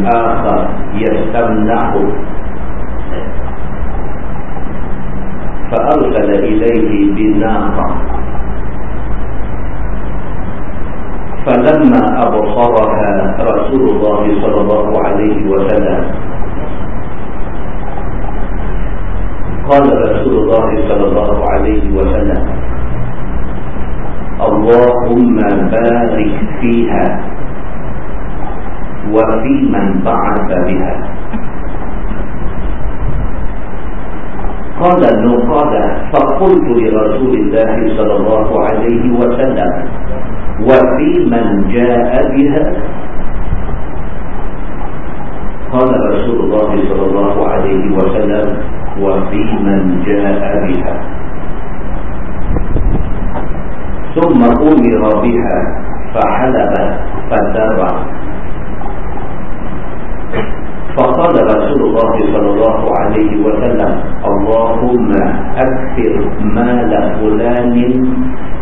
uh, وفي من بعث بها. قال النقادة فقلت لرسول الله صلى الله عليه وسلم وفي من جاء بها؟ قال رسول الله صلى الله عليه وسلم وفي من جاء بها. ثم أمر بها فحلب فدرع فقال رسول الله صلى الله عليه وسلم اللهم أكثر مال فلان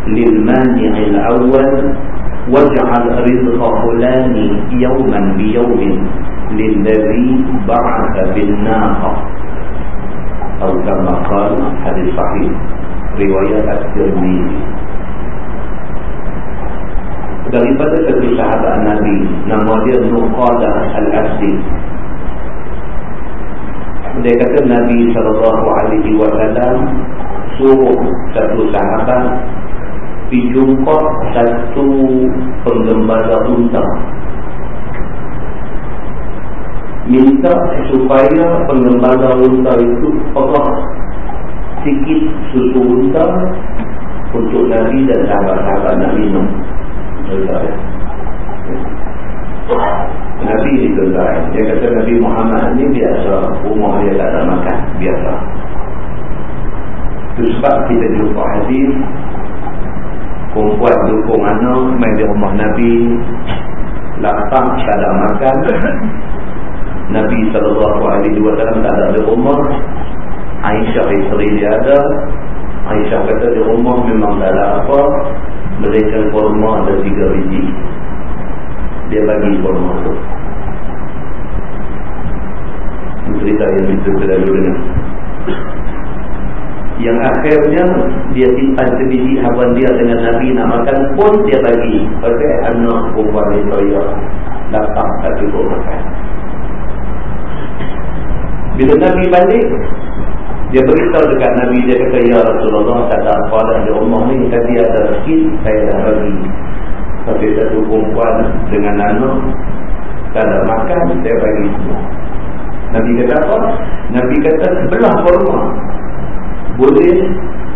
للمانع الأول واجعل رزق فلان يوما بيوم للذي بعث بالناقة. أو كما قال حديث صحيح رواية الترمذي. Daripada satu sahabat Nabi nama dia Nuqadah Al-Asdi dia kata Nabi SAW suruh satu sahabat jumpa satu penggembala unta. Minta supaya penggembala unta itu Allah sikit susu unta untuk Nabi dan sahabat-sahabat nak minum Nabi ni tuan Dia kata Nabi Muhammad ni biasa. Rumah dia tak ada makan. Biasa. Itu sebab kita jumpa hadis Perempuan dukung anak Main di rumah Nabi Lapang tak ada makan. Nabi SAW tak ada di rumah. Aisyah isteri dia ada. Aisyah kata di rumah memang tak ada apa. Mereka kurma ada tiga biji Dia bagi kurma tu Cerita yang kita dulu dengar. Yang akhirnya Dia simpan sebiji haban dia dengan Nabi nak makan pun dia bagi. Pakai anak perempuan itu ya Datang tak cukup makan. Bila Nabi balik dia beritahu dekat Nabi dia kata ya Rasulullah tak ada apa dah di rumah ni. Tadi ada sikit saya dah bagi tapi satu perempuan dengan anak tak ada makan saya bagi semua Nabi kata apa? Nabi kata sebelah kurma boleh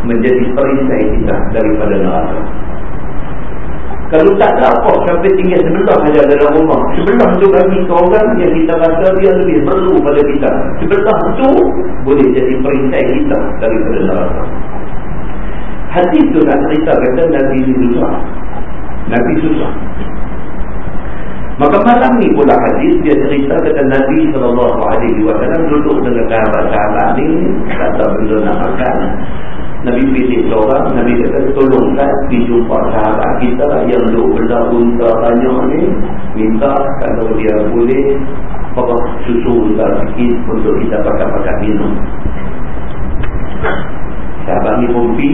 menjadi perisai kita daripada neraka Kalau tak ada apa sampai tinggal sebelah saja dalam rumah. Sebelah tu bagi ke orang yang kita rasa dia lebih perlu pada kita. Sebelah tu boleh jadi perisai kita daripada neraka. Hadis tu nak cerita kata Nabi susah. Nabi susah. Maka malam ni pula hadis dia cerita kata Nabi SAW duduk dengan sahabat-sahabat ni. Tahu benda nak makan. Nabi pilih seorang, Nabi kata tolongkan dijumpa sahabat kita yang duk benda unta banyak ni, minta kalau dia boleh bawa susu unta sikit untuk kita pakai-pakai minum. Sahabat ni pergi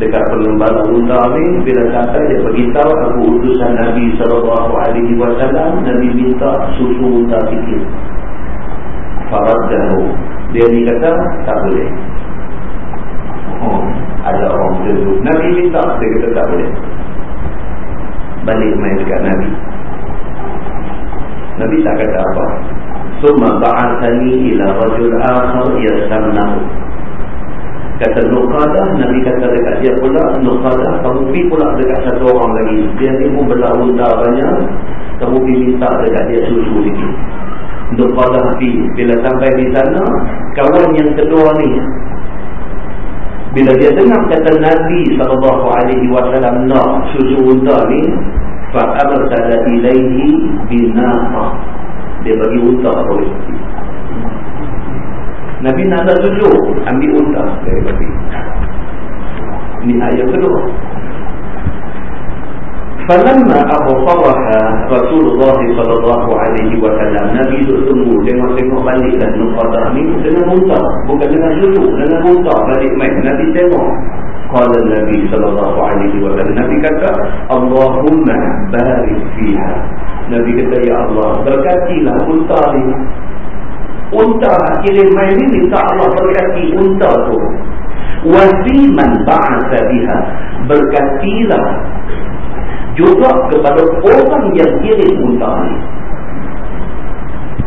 dekat pengembala unta ni, bila sampai dia beritahu aku utusan Nabi SAW, Nabi minta susu unta sikit. Farad Dia ni kata, tak boleh. Oh, ada orang duduk. Nabi minta, dia kata tak boleh. Balik main dekat Nabi. Nabi tak kata apa. Summa ba'athani ila rajul akhar yasamnahu. Kata Nuqadah, Nabi kata dekat dia pula, Nuqadah, kamu pergi pula dekat satu orang lagi. Dia ni pun unta banyak, kamu pergi minta dekat dia susu sikit. Nuqadah pergi. Bila sampai di sana, kawan yang kedua ni, bila dia dengar kata Nabi SAW nak susu unta ni fa'arsala ilaihi binaqa dia bagi unta boleh Nabi nak ada susu ambil unta. Dari Nabi ini ayat kedua. Falamma absaraha Rasulullah sallallahu alaihi wasallam Nabi itu tunggu tengok-tengok balik dan nuqadah ni dengan muntah bukan dengan susu dengan muntah balik main. Nabi tengok. Qala Nabi sallallahu alaihi wasallam Nabi kata Allahumma barik fiha. Nabi kata ya Allah berkatilah unta ni unta kirim main ni minta Allah berkati unta tu wa fi man ba'atha biha berkatilah juga kepada orang yang kirim unta ini.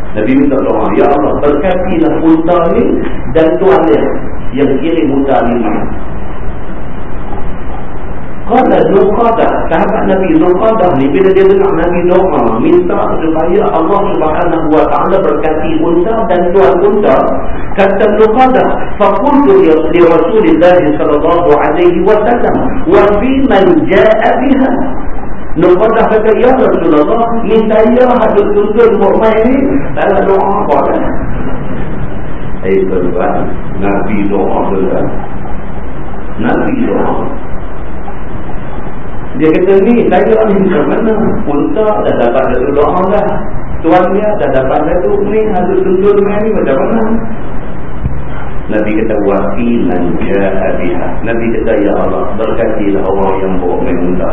Nabi minta doa, Ya Allah, berkatilah unta ini dan tuan dia yang kirim unta ini. Kala Zulqadah, sahabat Nabi Zulqadah ni bila dia dengar Nabi doa minta supaya Allah subhanahu wa ta'ala berkati unta dan tuan unta kata Zulqadah فَقُلْتُ لِرَسُولِ اللَّهِ صَلَى اللَّهُ عَلَيْهِ وَسَلَمُ وَفِي man جَاءَ بِهَا Nukadah kata, Ya Rasulullah, minta Ya Habib Tuntun Mu'may ni, tak ada doa apa kan? Eh, tuan-tuan, Nabi doa ke kan? Nabi doa. Dia kata ni, saya ni macam mana? Unta dah dapat satu doa dah. Tuan dia dah dapat satu ni, ada tuntun main ni macam mana? Nabi kata wasi man jaa biha. Nabi kata ya Allah berkatilah orang yang bawa unta.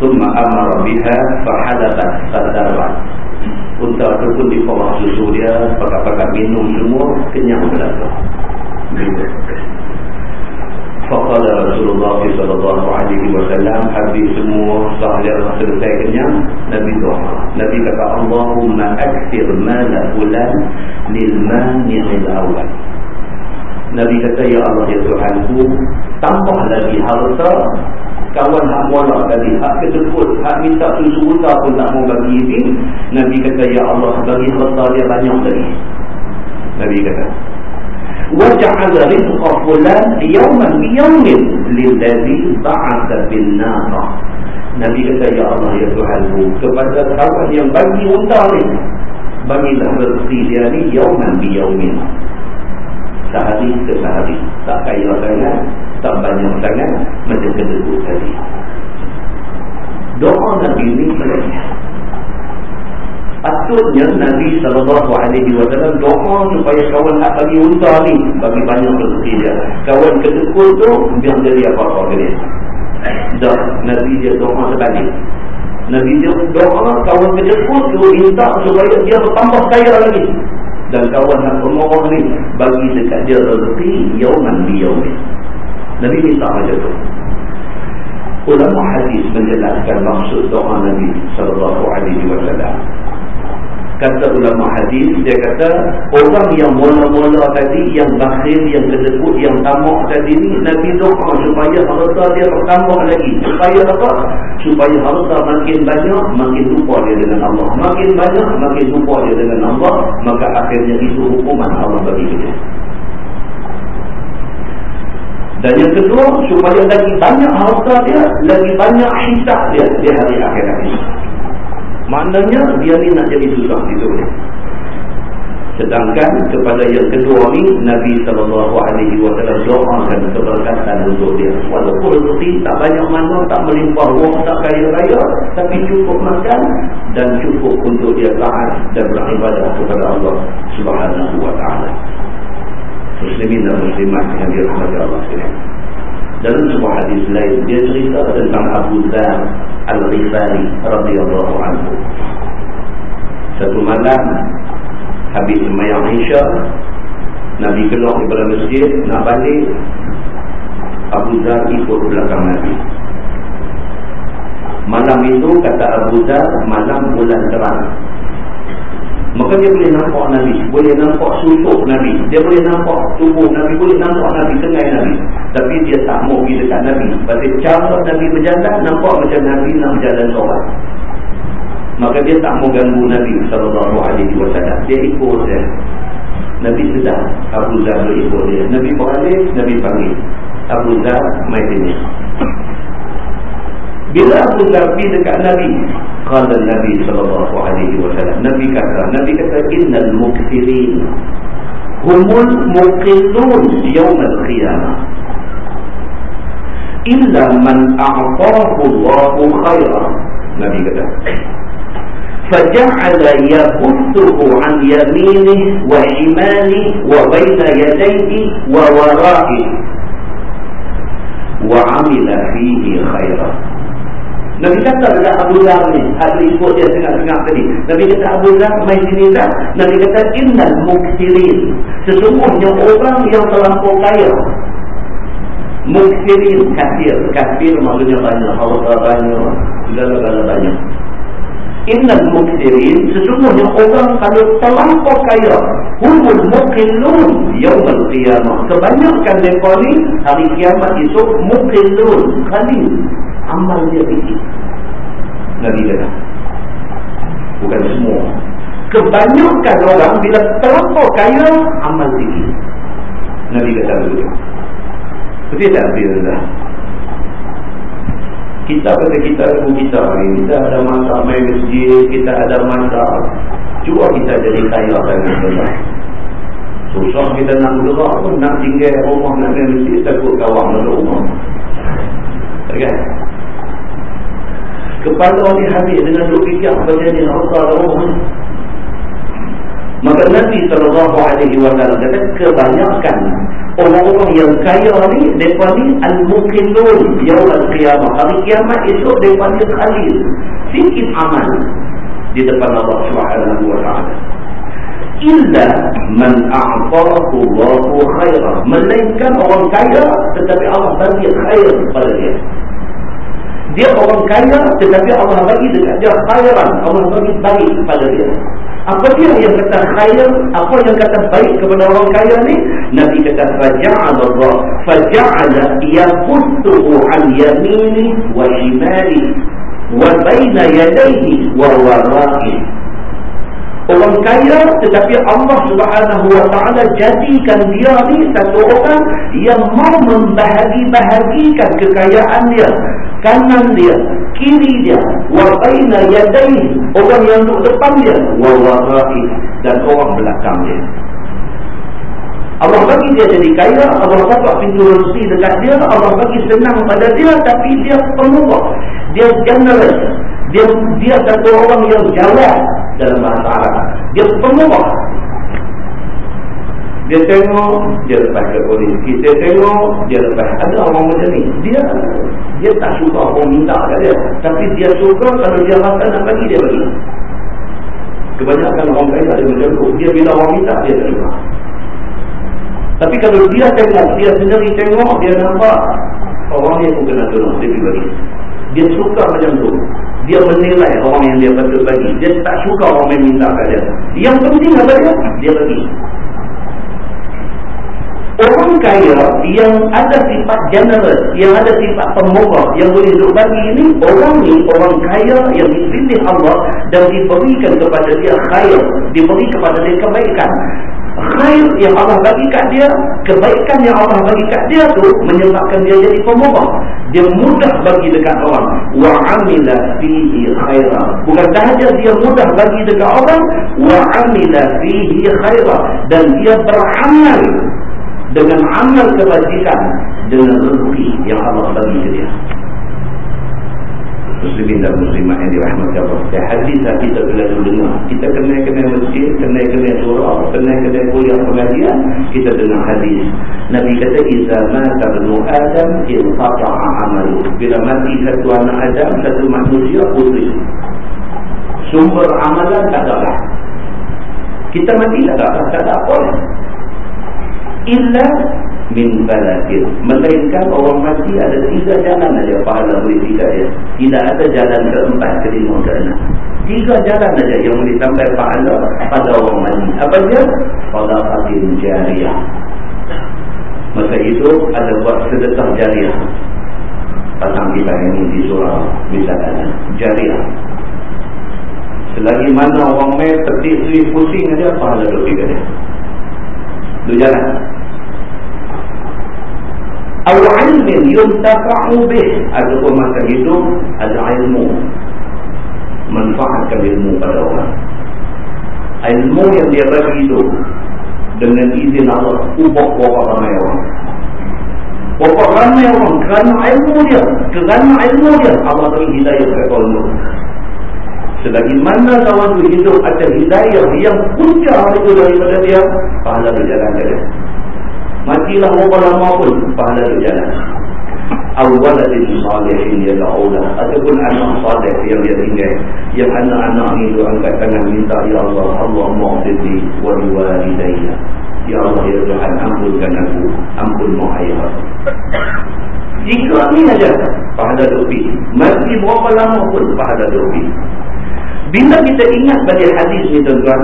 Thumma amara biha fa halabat fadarbat. Unta tu pun dibawa susu dia, pakai-pakai minum semua kenyang belaka. Faqala Rasulullah wasallam habis semua sahaya selesai kenyang Nabi doa. Nabi kata Allahumma akthir mala fulan lil mani'il awal. Nabi kata ya Allah ya Tuhanku tambah lagi harta kawan hak mula tadi hak kedekut hak minta susu unta pun tak mau bagi ini Nabi kata ya Allah bagi harta dia banyak lagi Nabi kata وجعل رزق فلان يوما بيوم للذي بعث بالنار Nabi kata ya Allah ya Tuhanku kepada kawan yang bagi unta ni bagilah rezeki dia ni yauman bi yaumin sehari ke sehari tak kaya sangat tak banyak sangat macam kedua tadi doa Nabi ni banyak Patutnya Nabi SAW doa supaya kawan nak bagi unta ni bagi banyak rezeki dia. Kawan kedekut tu biar jadi apa-apa ke dia. Dah Nabi dia doa sebalik. Nabi dia doa kawan kedekut tu minta supaya dia bertambah kaya lagi. Dan kawan nak bermohon ni bagi dekat dia rezeki yauman di yaumin. Nabi minta macam tu. Ulama hadis menjelaskan maksud doa Nabi sallallahu alaihi wasallam. Kata ulama hadis dia kata orang yang mula-mula tadi yang bakhil yang kedekut yang tamak tadi ni Nabi doa supaya harta dia bertambah lagi. Supaya apa? Supaya harta makin banyak makin lupa dia dengan Allah. Makin banyak makin lupa dia dengan Allah. Maka akhirnya itu hukuman Allah bagi dia. Dan yang kedua supaya lagi banyak harta dia lagi banyak hisap dia di hari akhirat ini maknanya dia ni nak jadi susah itu dia sedangkan kepada yang kedua ni Nabi SAW doakan keberkatan untuk dia. Walaupun rezeki tak banyak mana tak melimpah wang tak kaya-kaya tapi cukup makan dan cukup untuk dia taat dan beribadah kepada Allah Subhanahu wa taala. Muslimin dan muslimat yang dirahmati Allah sekalian. Dalam sebuah hadis lain dia cerita tentang Abu Dzar Al-Ghifari radhiyallahu anhu. Satu malam habis sembahyang Isya Nabi keluar daripada masjid nak balik Abu Dzar ikut belakang Nabi. Malam itu kata Abu Dzar malam bulan terang Maka dia boleh nampak Nabi. Boleh nampak susuk Nabi. Dia boleh nampak tubuh Nabi. Boleh nampak Nabi. Tengah Nabi. Tapi dia tak mau pergi dekat Nabi. Pasal cara Nabi berjalan, nampak macam Nabi nak berjalan seorang. Maka dia tak mau ganggu Nabi SAW. Dia ikut dia. Nabi sedar. Abu Zah ikut dia. Nabi beralih, Nabi panggil. Abu Zah main sini. Bila Zah pergi dekat Nabi, Qala Nabi sallallahu alaihi wasallam. Nabi kata, Nabi kata innal mukthirin humul muqillun yaum al-qiyamah. Illa man a'tahu Allahu khairan. Nabi kata. فجعل يبثه عن يمينه وشماله وبين يديه وورائه وعمل فيه خيرا Nabi kata dekat Abu Dhar ni, ada ikut dia tengah-tengah tadi. Nabi kata Abu Dhar, main sini tak? Nabi kata, innal muksirin. Sesungguhnya orang yang terlampau kaya. Muksirin, kafir. Kafir maksudnya banyak. Harta banyak. Segala-gala banyak. Innal muksirin. Sesungguhnya orang kalau terlampau kaya. Humul mukillun. Yawmal qiyamah. Kebanyakan mereka ni, hari kiamat itu, mukillun. Khalil amal dia tinggi Nabi kata. Bukan semua. Kebanyakan orang bila terlampau kaya amal tinggi Nabi kata begitu. Tapi tak bila kita kata kita ilmu kita ni kita ada masa main masjid kita ada masa cuba kita jadi kaya kan susah kita nak bergerak pun nak tinggal rumah nak main masjid takut kawan masuk rumah. Kan Kepala ni habis dengan duk fikir harta Allah. Maka Nabi SAW kata kebanyakan orang-orang yang kaya ni mereka ni al-muqillun yaum al-qiyamah. Hari kiamat itu mereka ni khalil. Sikit amal di depan Allah Subhanahu wa taala. Illa man a'tahu Allahu khairan. Melainkan orang kaya tetapi Allah bagi khair pada dia dia orang kaya tetapi Allah bagi dekat dia khairan. Allah bagi baik kepada dia. Apa dia yang kata khair? Apa yang kata baik kepada orang kaya ni? Nabi kata faja'ala Allah. Faja'ala yaqutuhu an yamini wa shimali wa baina yadayhi wa wara'ihi orang kaya tetapi Allah subhanahu wa ta'ala jadikan dia ni satu orang yang mau membahagi-bahagikan kekayaan dia kanan dia kiri dia wabaina yadai orang yang duduk depan dia wawarai dan orang belakang dia. Allah bagi dia jadi kaya Allah buka pintu rezeki dekat dia Allah bagi senang pada dia tapi dia pemurah dia generous dia dia satu orang yang jawab dalam bahasa Arab. Dia pemurah. Dia tengok, dia lepas ke polis. Kita tengok, dia lepas. Ada orang macam ni. Dia dia tak suka orang minta kat dia. Tapi dia suka kalau dia rasa nak bagi, dia bagi. Kebanyakan orang kaya ada macam tu. Dia bila orang minta, dia tak suka. Tapi kalau dia tengok, dia sendiri tengok, dia nampak orang ni pun kena tolong. Dia bagi. Dia suka macam tu. Dia menilai orang yang dia patut bagi dia tak suka orang yang minta kat dia. Yang penting apa dia? Dia bagi orang kaya yang ada sifat generous yang ada sifat pemurah yang boleh duk bagi ini orang ni orang kaya yang dipilih Allah dan diberikan kepada dia khair diberi kepada dia kebaikan khair yang Allah bagi kat dia kebaikan yang Allah bagi kat dia tu menyebabkan dia jadi pemurah dia mudah bagi dekat orang. Wa amila fihi khaira. Bukan sahaja dia mudah bagi dekat orang wa amila fihi khaira. Dan dia beramal dengan amal kebajikan dengan rezeki yang Allah bagi dia muslimin dan muslimat yang dirahmati Allah. Dan hadis yang kita selalu dengar. Kita kena-kena masjid, kena-kena surah, kena-kena kuliah pengajian, kita dengar hadis. Nabi kata, Iza mata benu Adam, ilfata'a amalu. Bila mati satu anak Adam, satu manusia, putri. Sumber amalan tak ada lah. Kita mati tak ada, tak ada apa lah. Illa min baladil melainkan orang mati ada tiga jalan saja pahala boleh tiga dia. Tidak ada jalan keempat kelima ke enam tiga jalan saja yang boleh sampai pahala pada orang mati. Apa dia? Pada fatin jariah masa itu ada buat sedekah jariah pasang kita ini di surah misalnya jariah selagi mana orang petik suih pusing saja pahala dua tiga dia. Dua jalan Aw ilmin yuntafa'u bih. Ataupun hidup Ada ilmu. Manfaatkan ilmu pada orang. Ilmu yang dia bagi itu Dengan izin Allah Ubah berapa ramai orang. Berapa ramai orang Kerana ilmu dia Kerana ilmu dia Allah beri hidayah kepada orang Selagi mana kawan itu hidup ada hidayah yang punca itu daripada dia, pahala berjalan ke dia matilah berapa lama pun pahala itu jalan. Awaladin salihin yada'ulah ataupun anak salih yang dia tinggal. Yang anak-anak ni tu angkat tangan minta ya Allah Allah mu'adidi wa liwalidayya ya Allah ya Tuhan ampunkan aku. Ampun mu'ayyah jika ni aja pahala dopi mati berapa lama pun pahala dopi bila kita ingat balik hadis ni tuan-tuan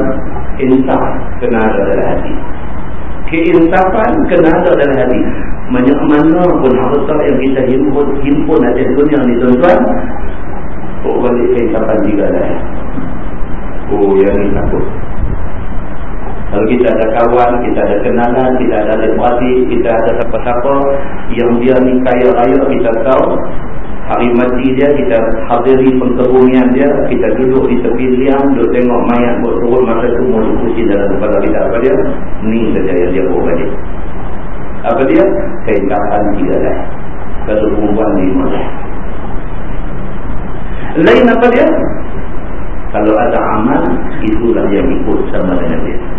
insaf kena ada hadis keinsafan kena ada dalam hati. Mana pun harta yang kita himpun himpun ada dunia ni tuan-tuan oh balik keinsafan juga dah oh yang ni takut. Kalau kita ada kawan, kita ada kenalan, kita ada adik kita ada siapa-siapa yang dia ni kaya raya kita tahu hari mati dia kita hadiri pengkebumian dia kita duduk di tepi liang duduk tengok mayat buat turun masa mau pusing dalam kepala kita. Apa dia? Ni saja yang dia buat balik. Apa dia? Keingkatan tiga dah. Kalau perempuan lima dah. Lain apa dia? Kalau ada amal itulah yang ikut sama dengan dia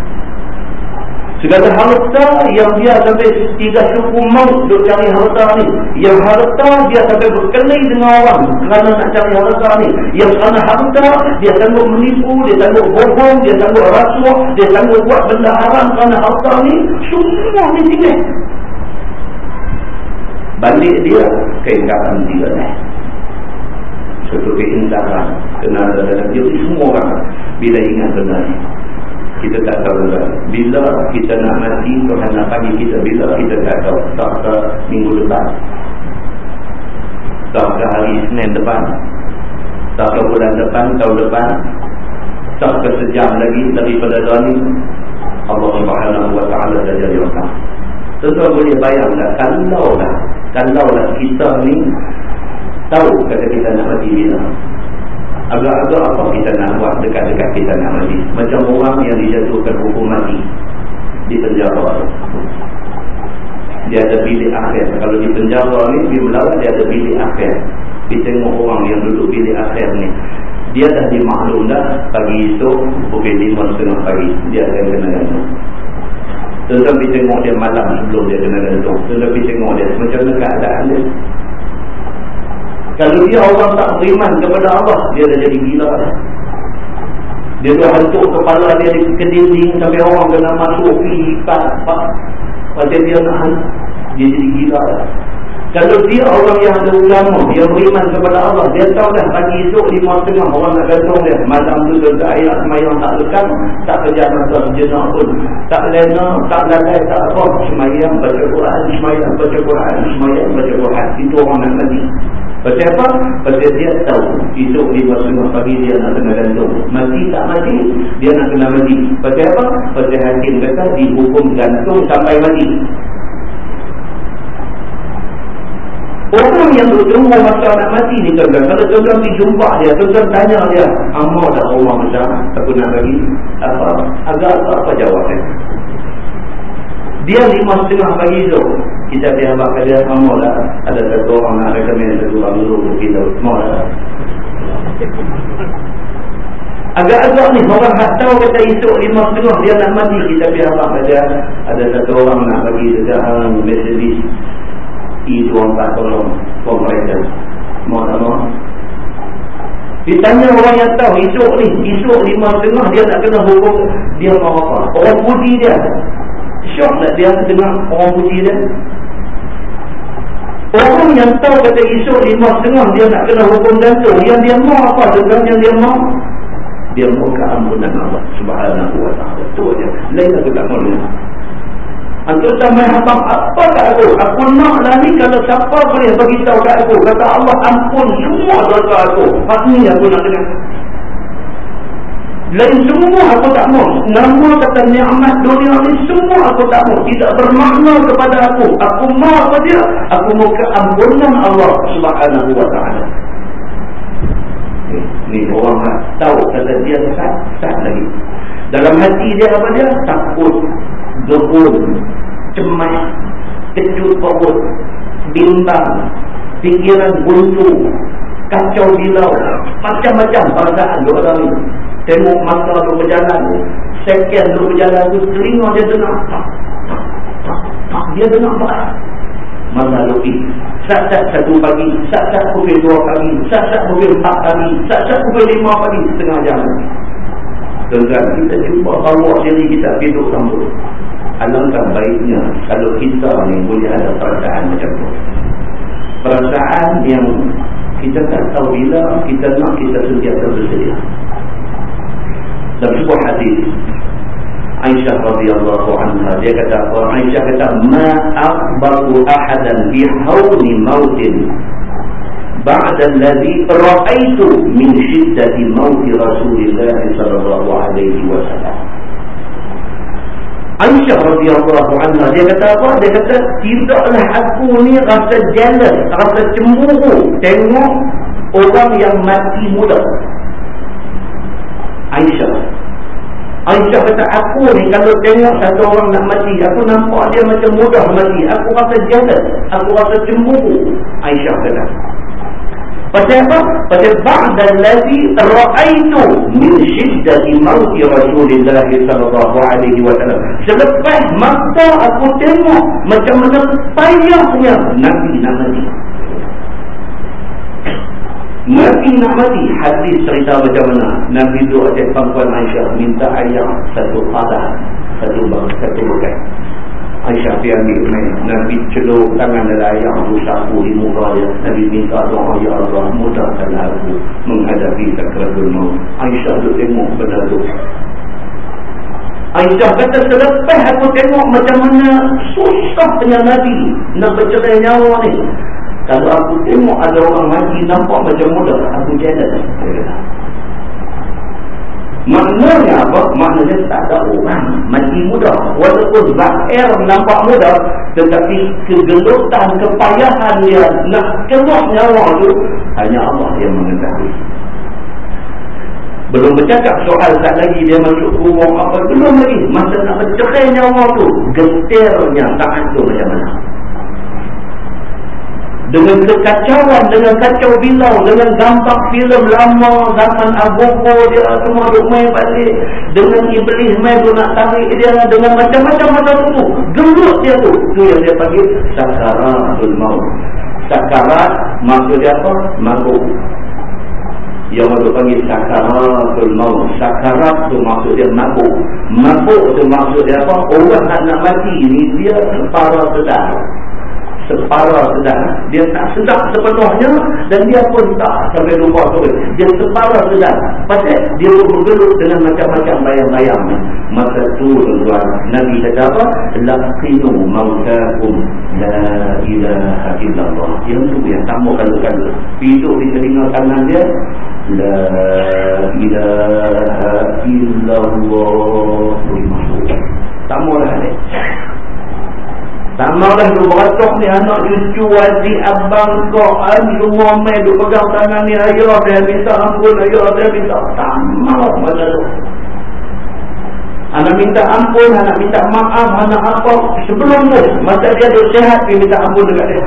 Segala harta yang dia sampai tiga suku maut untuk cari harta ni. Yang harta dia sampai berkelahi dengan orang kerana nak cari harta ni. Yang kerana harta dia sanggup menipu, dia sanggup bohong, dia sanggup rasuah, dia sanggup buat benda haram kerana harta ni. Semua ni tinggal. Balik dia keingatan dia ni. Satu keindahan. Kenal dalam dia semua orang. Bila ingat benar ni kita tak tahu juga. Bila kita nak mati, Tuhan nak bagi kita bila kita tak tahu. Tak ke minggu depan. Tak ke hari Senin depan. Tak ke bulan depan, tahun depan. Tak ke sejam lagi daripada ini. Allah Subhanahu Wa Taala dah jadi orang. Tentu boleh bayang tak? Kalau lah, kalau lah kita ni tahu kata kita nak mati bila. Agak-agak apa kita nak buat dekat-dekat kita nak mati? Macam orang yang dijatuhkan hukum mati Di penjara Dia ada bilik akhir. Kalau di penjara ni, di Melawat dia ada bilik akhir. Dia tengok orang yang duduk bilik akhir ni. Dia dah dimaklum dah Pagi itu, pukul lima setengah pagi Dia akan kena gantung. Tetapi tengok dia malam sebelum dia kena gantung. Tetapi tengok dia macam mana keadaan dia kalau dia orang tak beriman kepada Allah, dia dah jadi gila. Dia dah hantuk kepala dia ke dinding sampai orang kena masuk pergi ikat. Macam dia nak dia jadi gila. Kalau dia orang yang ada ulama, dia beriman kepada Allah, dia tahu dah pagi esok lima setengah orang nak gantung dia. Malam tu dia ayat semayang tak lekat, tak kerja masa sejenak pun. Tak lena, tak lalai, tak apa. Semayang, baca Quran, semayang, baca Quran, semayang, baca Quran. Itu orang nak mati. Pasal apa? Pasal dia tahu esok lima setengah pagi dia nak kena gantung. Mati tak mati, dia nak kena mati. Pasal apa? Pasal hakim kata dihukum gantung sampai mati. Orang yang bertemu masa nak mati ni tuan-tuan. Kalau tuan-tuan pergi jumpa dia, tuan-tuan tanya dia. Amal dah Allah macam aku nak bagi. Apa? Agak apa, apa jawab dia? Lima setengah pagi tu. Kita dia bakal dia amal dah. Ada satu orang nak rekomen satu orang dulu untuk kita. Amal dah. Agak-agak ni orang tak tahu kata esok lima setengah dia nak mati. Kita biar bakal dia. Ada satu orang nak bagi dekat uh, Mercedes itu orang tak tolong pemerintah. Tak mau? Ditanya orang yang tahu, esok ni, esok lima tengah dia nak kena hukum, dia mau apa? Orang puji dia. Syok tak dia dengar orang puji dia? Orang yang tahu kata esok lima tengah dia nak kena hukum gantung, yang dia mau apa? Dengan yang dia mau? Dia mau keampunan Allah subhanahu wa ta'ala. Itu aja. Lain aku tak mahu. Antuk sampai habang apa kat aku? Aku nak lah ni kalau siapa boleh beritahu kat aku. Kata Allah ampun semua dosa aku. Ni aku nak dengar. Lain semua aku tak mau. Nama kata ni'mat dunia ni semua aku tak mau. Tidak bermakna kepada aku. Aku mau apa dia? Aku mau keampunan Allah subhanahu wa ta'ala. Ni orang tahu kata dia sat, sat lagi. Dalam hati dia apa dia? Takut gebun, cemas, kecut perut, bimbang, fikiran buntu, kacau bilau, macam-macam perasaan orang ini. Tengok masa tu berjalan, sekian tu berjalan tu, telinga dia dengar. Dia dengar apa? Masa lebih. Sat-sat satu pagi, sat-sat pukul dua pagi, sat-sat pukul empat pagi, sat-sat pukul lima pagi, setengah jam. Tuan-tuan, kita jumpa bawa sini kita hidup sambut. Alangkah baiknya kalau kita ni boleh ada perasaan macam tu. Perasaan yang kita tak tahu bila kita nak kita sentiasa bersedia. Dalam sebuah hadis Aisyah radhiyallahu anha dia kata apa? Aisyah kata ma akbaru ahadan bi hawli mautin ba'da alladhi ra'aitu min shiddati mauti rasulillah sallallahu alaihi wasallam. Aisyah radhiyallahu anha dia kata apa? Dia kata tidaklah aku ni rasa jealous, rasa cemburu tengok orang yang mati muda. Aisyah. Aisyah kata aku ni kalau tengok satu orang nak mati, aku nampak dia macam mudah mati. Aku rasa jealous, aku rasa cemburu. Aisyah kata. Pasal apa? Pasal ba'da allazi ra'aitu min syiddati mauti Rasulullah sallallahu alaihi wasallam. Selepas mata aku tengok macam mana payahnya Nabi nak mati. Nabi nak mati. Hadis cerita macam mana? Nabi tu ada pangkuan Aisyah minta ayam satu qadah, satu bak, satu bukan. Aisyah main. Nabi celuk tangan dalam ayam tu sapu di muka dia. Nabi minta doa ya Allah mudahkan aku menghadapi sakratul maut. Aisyah tu tengok benda tu. Aisyah kata selepas aku tengok macam mana susah dengan Nabi nak bercerai nyawa ni. Kalau aku tengok ada orang mati nampak macam mudah, aku jalan. Maknanya apa? Maknanya tak ada orang mati muda. Walaupun zahir nampak muda, tetapi kegelutan, kepayahan dia nak keluar nyawa itu, hanya Allah yang mengetahui. Belum bercakap soal tak lagi dia masuk rumah apa. Belum lagi. Masa nak bercerai nyawa tu, getirnya taat tu macam mana dengan kekacauan, dengan kacau bilau, dengan gambar filem lama zaman Agogo dia semua duk main balik. Dengan iblis main tu nak tarik dia dengan macam-macam macam tu gelut dia tu. Tu yang dia panggil sakaratul maut. Sakarat maksud dia apa? mabuk yang orang panggil sakaratul maut. Sakarat tu maksud dia mabuk mabuk tu maksud dia apa? orang tak nak mati. Ni dia para sedar separuh sedang dia tak sedap sepenuhnya dan dia pun tak sampai lupa tu. Dia separuh sedang pasal dia bergelut dengan macam-macam bayang-bayang. Maka tu tuan Nabi kata apa? Laqinu mautakum la ilaha illallah. Yang tu yang tambah kalau-kalau hidup di telinga kanan dia la ilaha illallah. Tambah lah ni sama lah tu beratok ni anak cucu adik abang kau semua main duk pegang tangan ni ayah dia minta ampun ayah dia minta. Lah masa tu. Anak minta ampun anak minta maaf anak apa sebelum tu masa dia duk sehat dia minta ampun dekat dia.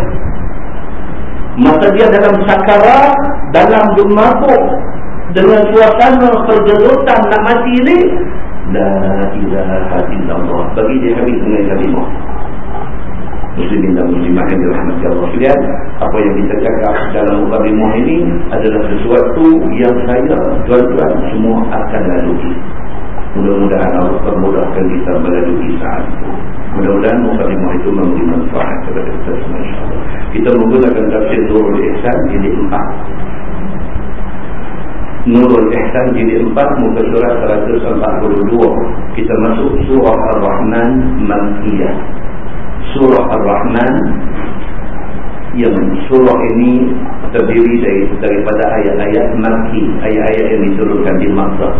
Masa dia dalam sakarat dalam duk mabuk dengan suasana pergelutan nak mati ni la ilaha illallah. Bagi dia habis dengan kalimah muslimin dan muslimah yang dirahmati Allah. Sekalian apa yang kita cakap dalam mukadimah ini adalah sesuatu yang saya tuan-tuan semua akan lalui. Mudah-mudahan Allah permudahkan kita melalui saat itu. Mudah-mudahan mukadimah itu memberi manfaat kepada kita semua insyaAllah. Kita menggunakan tafsir Nurul Ihsan jadi empat. Nurul Ihsan jadi empat muka surat 142 kita masuk surah Ar-Rahman Mankiyah surah Ar-Rahman. Yang surah ini terdiri dari daripada ayat-ayat Makki ayat-ayat yang diturunkan di Makkah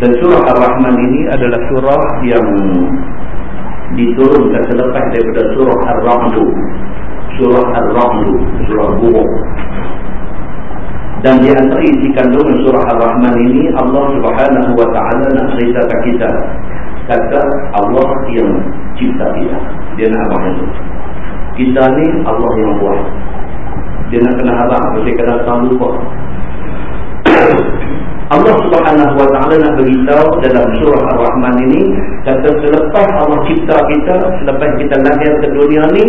dan surah Ar-Rahman ini adalah surah yang diturunkan selepas daripada surah Ar-Rahdu surah Ar-Rahdu surah buruk dan di antara isi kandungan surah Ar-Rahman ini Allah Subhanahu wa taala nak ceritakan kita kata Allah yang cipta kita. Dia nak apa itu kita ni Allah yang buat. Dia nak kena harap mesti kena tahu lupa Allah subhanahu wa ta'ala nak beritahu dalam surah Ar-Rahman ini kata selepas Allah cipta kita selepas kita lahir ke dunia ni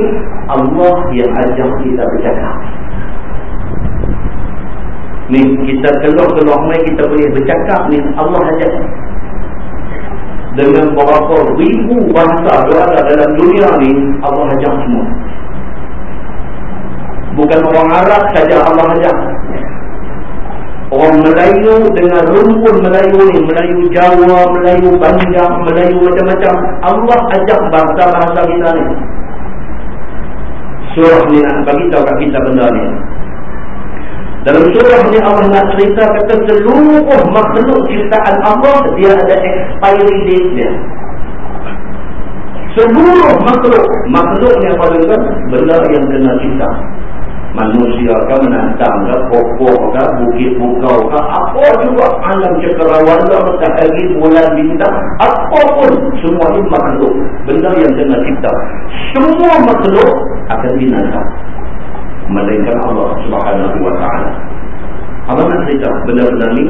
Allah yang ajak kita bercakap. Ni kita keluar-keluar mai kita boleh bercakap ni Allah ajak dengan berapa ribu bangsa berada dalam dunia ni Allah ajak semua. Bukan orang Arab saja Allah ajak orang Melayu dengan rumpun Melayu ni Melayu Jawa, Melayu Panjang Melayu macam-macam Allah ajak bangsa-bangsa kita ni. Surah ni nak tahu kat kita benda ni dalam surah ni Allah nak cerita kata seluruh makhluk ciptaan Allah dia ada expiry date dia. Seluruh makhluk, makhluk ni apa juga? Benda yang kena cipta. Manusia ke menantang ke, pokok ke, bukit bukau ke, apa juga alam cakrawala, matahari, bulan, bintang, apapun semua ini makhluk. Benda yang kena cipta. Semua makhluk akan binatang melainkan Allah Subhanahu wa taala. Allah nak cerita benda-benda ni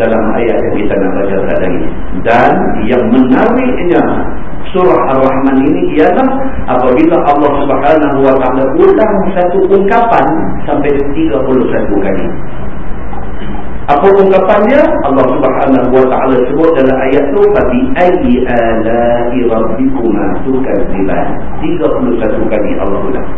dalam ayat yang kita nak baca tadi. Dan yang menariknya surah Ar-Rahman ini ialah apabila Allah Subhanahu wa taala ulang satu ungkapan sampai 31 kali. Apa ungkapannya? Allah Subhanahu wa taala sebut dalam ayat tu fa bi ayyi ala'i rabbikuma tukadziban. 31 kali Allah ulang.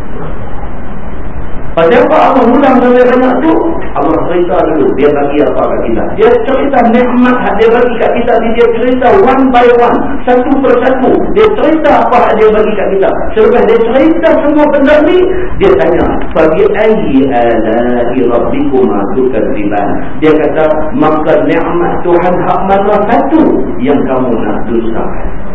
Pasal apa Allah ulang sampai banyak tu? Allah cerita dulu. Dia bagi apa kat kita? Dia cerita nikmat dia bagi kat kita. Dia cerita one by one. Satu persatu. Dia cerita apa dia bagi kat kita. Selepas dia cerita semua benda ni. Dia tanya. Bagi ayyi ala'i rabbikuma tukadziban. Dia kata. Maka nikmat Tuhan hak mana satu yang kamu nak dustakan.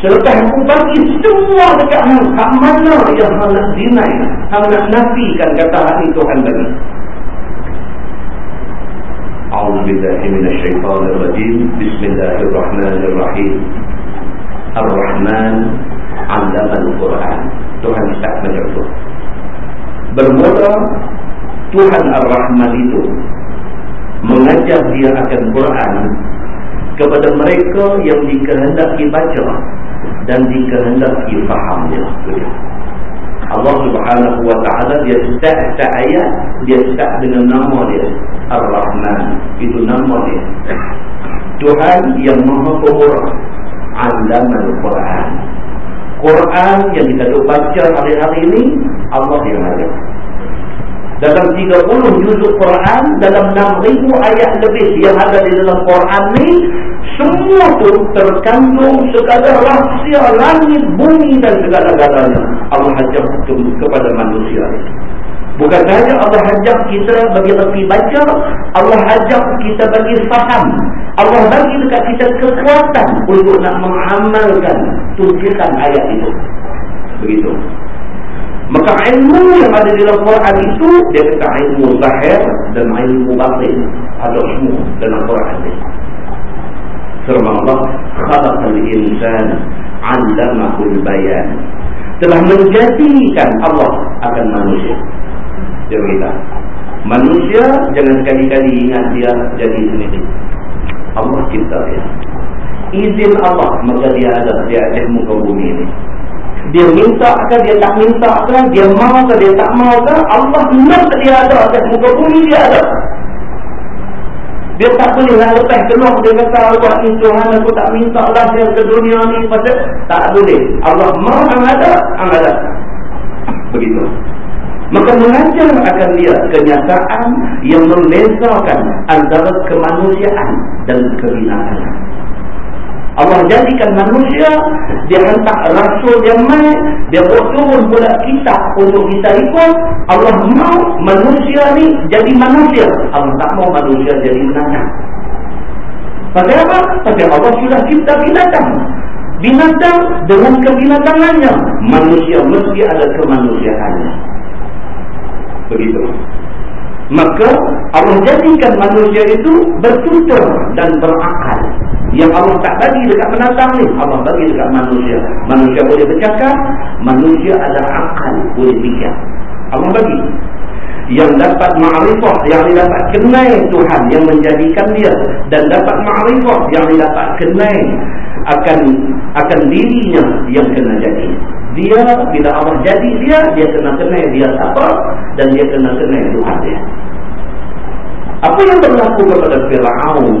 Selepas aku bagi semua dekat hang, hak mana yang hang nak deny, hang nak nafikan kata hak itu Tuhan bagi. أعوذ بالله من الشيطان الرجيم بسم الله الرحمن الرحيم الرحمن علم القرآن Tuhan start macam tu Bermula Tuhan Ar-Rahman itu Mengajar dia akan Quran kepada mereka yang dikehendaki baca dan dikehendaki fahamnya Allah subhanahu wa ta'ala dia start start ayat dia start dengan nama dia Ar-Rahman. Itu nama dia. Tuhan yang maha pemurah Alam Al-Quran Quran yang kita baca hari-hari ini Allah yang ajar. Dalam 30 juzuk Quran, dalam 6,000 ayat lebih yang ada di dalam Quran ni, semua tu terkandung segala rahsia langit, bumi dan segala-galanya. Allah ajar ke kepada manusia. Bukan sahaja Allah ajak kita bagi reti baca, Allah ajak kita bagi faham. Allah bagi dekat kita kekuatan untuk nak mengamalkan tujuan ayat itu. Begitu. Maka ilmu yang ada dalam Quran itu, dia kata ilmu zahir dan ilmu batin. Ada semua dalam Quran ini. Firman Allah, khalaqal insan 'allamahul bayan. Telah menjadikan Allah akan manusia. Dia beritahu. Manusia jangan sekali-kali ingat dia jadi sendiri. Allah cipta dia. Izin Allah maka dia ada di atas muka bumi ini. Dia minta ke dia tak minta ke, dia mau ke dia tak mau ke, Allah nak dia ada atas muka bumi dia ada. Dia tak boleh nak lepas keluar dia kata Allah ni Tuhan aku tak minta lah dia ke dunia ni pasal tak boleh. Allah mau yang ada, yang ada. Begitu. Maka mengajar akan dia kenyataan yang membezakan antara kemanusiaan dan kebinatangan. Allah jadikan manusia, dia hantar rasul yang mai, dia turun pula kitab untuk kita ikut. Allah mau manusia ni jadi manusia. Allah tak mau manusia jadi binatang. Pasal apa? Pasal Allah sudah cipta binatang. Binatang dengan kebinatangannya. Manusia mesti ada kemanusiaannya begitu maka Allah jadikan manusia itu bertutur dan berakal yang Allah tak bagi dekat penatang ni Allah bagi dekat manusia. Manusia boleh bercakap manusia ada akal boleh fikir. Allah bagi. Yang dapat ma'rifah yang dapat kenal Tuhan yang menjadikan dia dan dapat ma'rifah yang dapat kenal akan akan dirinya yang kena jadi. Dia bila Allah jadi dia dia kena kenal dia siapa dan dia kena kenal Tuhan dia. Apa yang berlaku kepada Fir'aun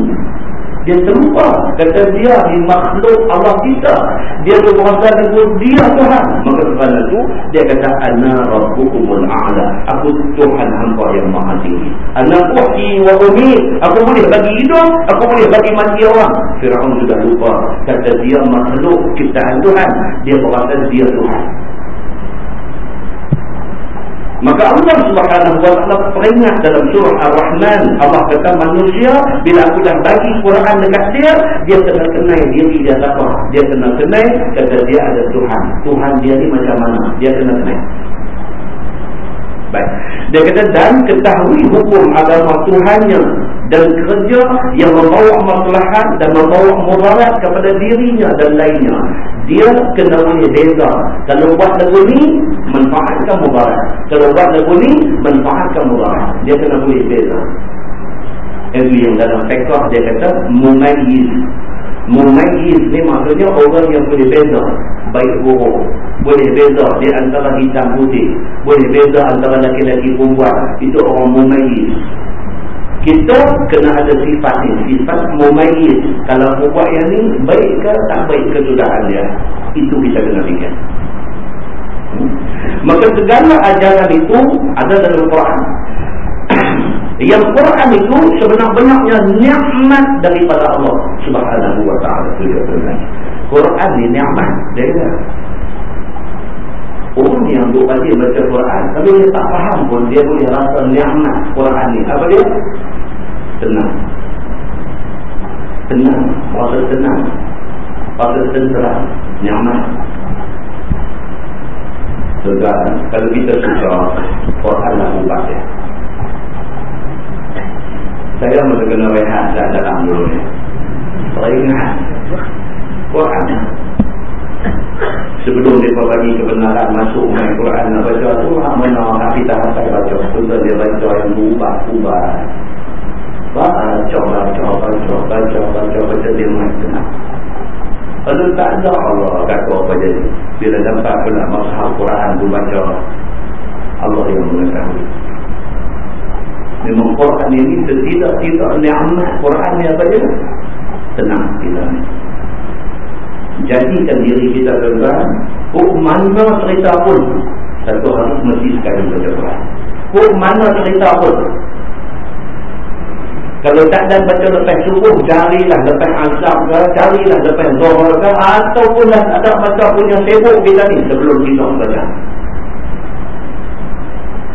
dia terlupa. Kata dia di makhluk Allah kita. Dia dengan dia Tuhan. Maka kerana itu dia kata ana rabbukumul a'la. Aku Tuhan hamba yang maha tinggi. Ana uhi wa umi. Aku boleh bagi hidup aku boleh bagi mati orang. Fir'aun sudah lupa. Kata dia makhluk ciptaan Tuhan. Dia berasa dia Tuhan Maka Allah subhanahu wa ta'ala peringat dalam surah Ar-Rahman. Allah kata manusia, bila aku dah bagi Quran dekat dia, dia kena kenal diri dia siapa. Dia kena kenal, kata dia ada Tuhan. Tuhan dia ni macam mana? Dia kena kenal. Baik. Dia kata dan ketahui hukum agama Tuhannya dan kerja yang membawa maslahat dan membawa mudarat kepada dirinya dan lainnya. Dia kena boleh beza. Kalau buat lagu ni, manfaatkan mudarat. Kalau buat lagu ni, manfaatkan mudarat. Dia kena boleh beza. Itu yang dalam fiqah dia kata, mumayyiz. Mumayyiz ni maksudnya orang yang boleh beza. Baik buruk boleh beza di antara hitam putih boleh beza antara laki-laki perempuan. Itu orang mumayyiz. Kita kena ada sifat ni. Sifat mumayyiz. Kalau buat yang ni baik ke tak baik kesudahan dia? Itu kita kena fikir. Hmm. maka segala ajaran itu ada dalam Quran yang Quran itu sebenar-benarnya nikmat daripada Allah subhanahu wa ta'ala. Quran ni nikmat dia. Orang yang duk baca baca Quran kalau dia tak faham pun dia boleh rasa nikmat Quran ni. Apa dia? Tenang. Tenang. Rasa tenang. Rasa tentera. Nikmat. Tuan, kalau kita suka Quran ubat dia. Saya mesti kena rehat dah dalam dulu ni. Ingat Quran. Sebelum dia bagi kebenaran masuk main Quran nak baca tu mana nak kita hantar baca. Contoh dia baca yang ubah-ubah baca baca baca baca baca baca dia main tenang kalau tak ada Allah kata apa jadi. Bila dapat pula masalah Quran tu baca Allah yang mengetahui memang Quran ini tidak-tidak ni'mat Quran ni apa dia tenang kita ni jadikan diri kita tuan Oh mana cerita pun satu harus mesti sekali baca Quran. Oh mana cerita pun kalau tak ada baca lepas subuh, carilah lepas azab ke, carilah lepas zuhur ke, ataupun dah tak ada baca punya sibuk kita ni sebelum kita baca.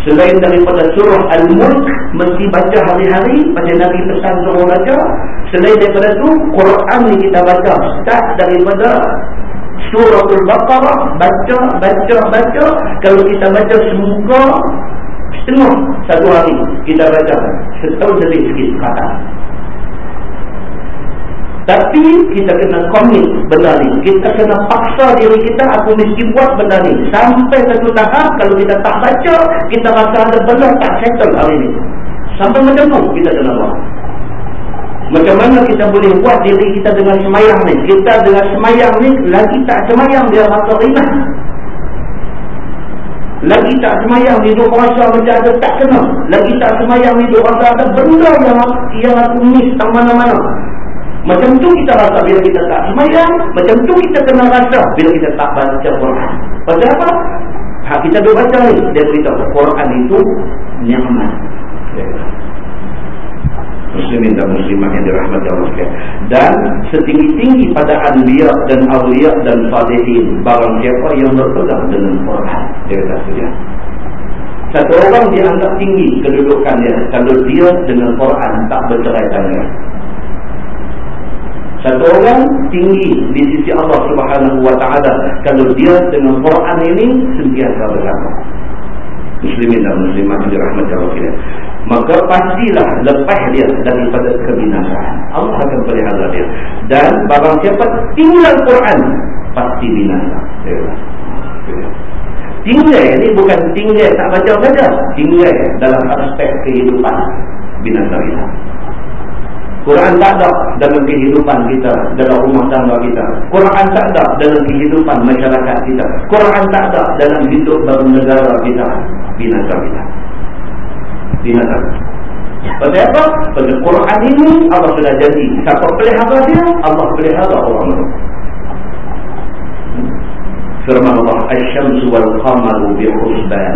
Selain daripada surah Al-Mulk, mesti baca hari-hari, macam Nabi pesan suruh baca. Selain daripada tu, Quran ni kita baca. Start daripada surah Al-Baqarah, baca, baca, baca. Kalau kita baca semuka, setengah satu hari kita baca setahun lebih sikit kata tapi kita kena komit benda ni. Kita kena paksa diri kita aku mesti buat benda ni. Sampai satu tahap kalau kita tak baca kita rasa ada benda tak settle hari ni. Sampai macam tu kita kena buat macam mana kita boleh buat diri kita dengan semayang ni? Kita dengan semayang ni lagi tak semayang dia rasa rinah lagi tak semayang ni duk rasa macam ada tak kena. Lagi tak semayang ni duk rasa ada benda yang, yang aku miss tak mana-mana. Macam tu kita rasa bila kita tak semayang. Macam tu kita kena rasa bila kita tak baca Quran. Pasal apa? Hak kita duk baca ni. Dia beritahu Quran itu nyaman. Muslimin dan muslimah yang dirahmati Allah sekalian. Dan setinggi-tinggi pada anbiya dan awliya dan salihin barang siapa yang berpegang dengan Quran. Dia kata saja. Satu orang dianggap tinggi kedudukannya kalau dia dengan Quran tak bercerai tangga. Satu orang tinggi di sisi Allah Subhanahu wa taala. Kalau dia dengan Quran ini sentiasa bersama. Muslimin dan muslimat yang dirahmati Allah maka pastilah lepas dia daripada kebinasaan. Allah akan pelihara dia. Dan barang siapa tinggal Quran pasti binasa. Tinggal ini bukan tinggal tak baca saja. Tinggal dalam aspek kehidupan binasa kita Quran tak ada dalam kehidupan kita, dalam rumah tangga kita. Quran tak ada dalam kehidupan masyarakat kita. Quran tak ada dalam hidup bernegara kita, binasa kita binatang. Pasal apa? Pasal Quran ini Allah sudah jadi. Siapa pelihara dia? Allah pelihara orang itu. Firman Allah, Al-Shamsu wal-Qamaru bi-Husban.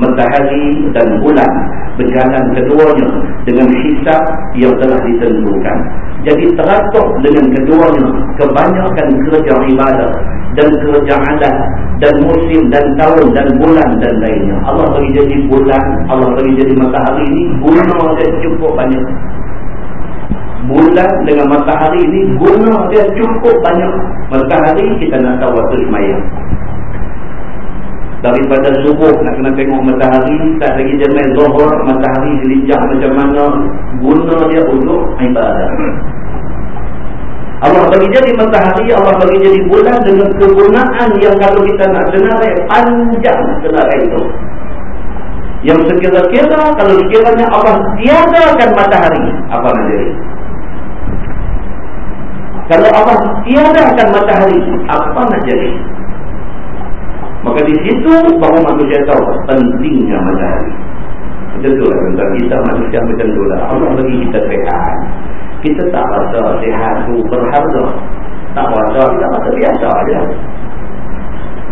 Matahari dan bulan berjalan keduanya dengan hisab yang telah ditentukan. Jadi teratur dengan keduanya kebanyakan kerja ibadah dan kerja adat dan musim dan tahun dan bulan dan lainnya. Allah bagi jadi bulan, Allah bagi jadi matahari ini guna dia cukup banyak. Bulan dengan matahari ini guna dia cukup banyak. Matahari kita nak tahu waktu semayang daripada subuh nak kena tengok matahari tak lagi jamai zuhur matahari selincah macam mana guna dia untuk ibadah Allah bagi jadi matahari Allah bagi jadi bulan dengan kegunaan yang kalau kita nak senarai panjang senarai itu. Yang sekira-kira kalau sekiranya Allah tiadakan matahari apa nak jadi kalau Allah tiadakan matahari apa nak jadi Maka di situ baru manusia tahu pentingnya matahari. Macam tu lah tentang kita manusia macam tu lah. Allah bagi kita sehat. Kita tak rasa sehat tu berharga. Tak rasa, kita rasa biasa aja.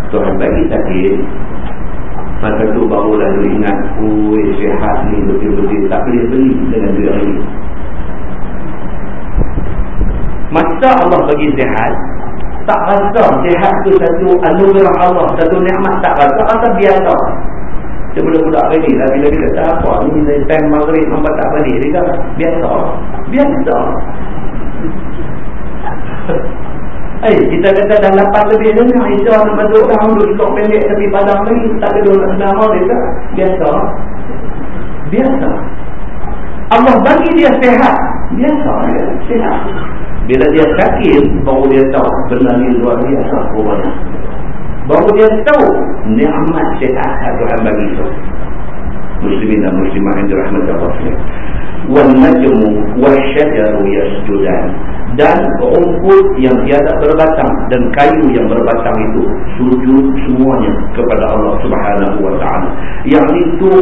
Tuhan bagi sakit. Maka tu baru lalu ingat, ui sehat ni betul-betul tak boleh beli dengan duit ini. Masa Allah bagi sehat, tak rasa sihat tu satu anugerah Allah, satu nikmat tak rasa, rasa biasa. Sebelum budak ready lah, bila kita tak apa, ni time maghrib, nampak tak balik, dia kata, biasa. Biasa. Eh, kita kata dah lapan lebih ni, Aisyah nak bantu orang duduk ikut pendek tapi padang ni, tak ada nak senama, dia kata, biasa. Biasa. Allah bagi dia sehat. Biasa, dia sehat. Bila dia sakit, baru dia tahu benda ni luar biasa rupanya. Baru dia tahu ni'mat sehat Tuhan bagi itu. Muslimin dan muslimah yang dirahmati Allah. Najmu wasyajaru yasjudan dan rumput yang tiada berbatang dan kayu yang berbatang itu sujud semuanya kepada Allah Subhanahu wa taala. Yang itu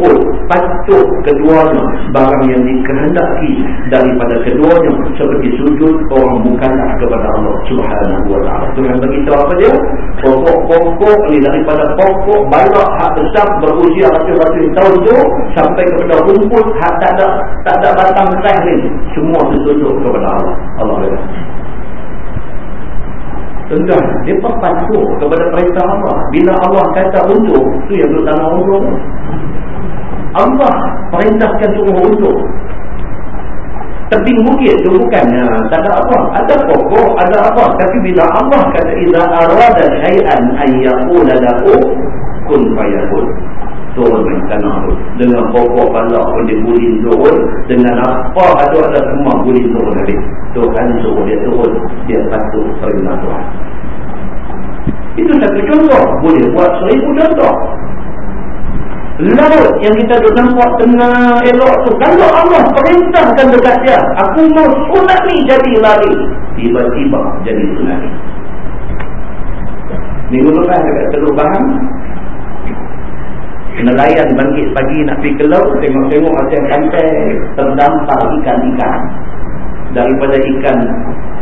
patuh keduanya barang yang dikehendaki daripada keduanya seperti sujud orang bukanlah kepada Allah Subhanahu wa taala. Tuhan bagi tahu apa dia? pokok-pokok ni daripada pokok balak hak besar berusia ratus-ratus tahun tu sampai kepada rumput hak tak ada tak ada batang teh ni semua tertutup kepada Allah Allah kata Tuan-tuan, mereka patuh kepada perintah Allah. Bila Allah kata untuk, tu yang tanah untuk. Allah perintahkan semua untuk. Tebing bukit tu bukannya tak ada apa. Ada pokok, ada apa. Tapi bila Allah kata, Iza arada syai'an ayyakuna lahu kun fayakun. Turun main tanah tu. Dengan pokok balak pun dia bulin turun. Dengan apa ada ada semua bulin turun habis. Tuhan suruh dia turun. Dia patuh perintah Tuhan. Itu satu contoh. Boleh buat seribu contoh. Laut yang kita duduk nampak tengah elok tu. Kalau Allah perintahkan dekat dia. Aku mau tsunami jadi lari. Tiba-tiba jadi tsunami. Minggu lepas dekat Teluk Bahang. Nelayan bangkit pagi nak pergi ke laut. Tengok-tengok macam pantai terdampar ikan-ikan. Daripada ikan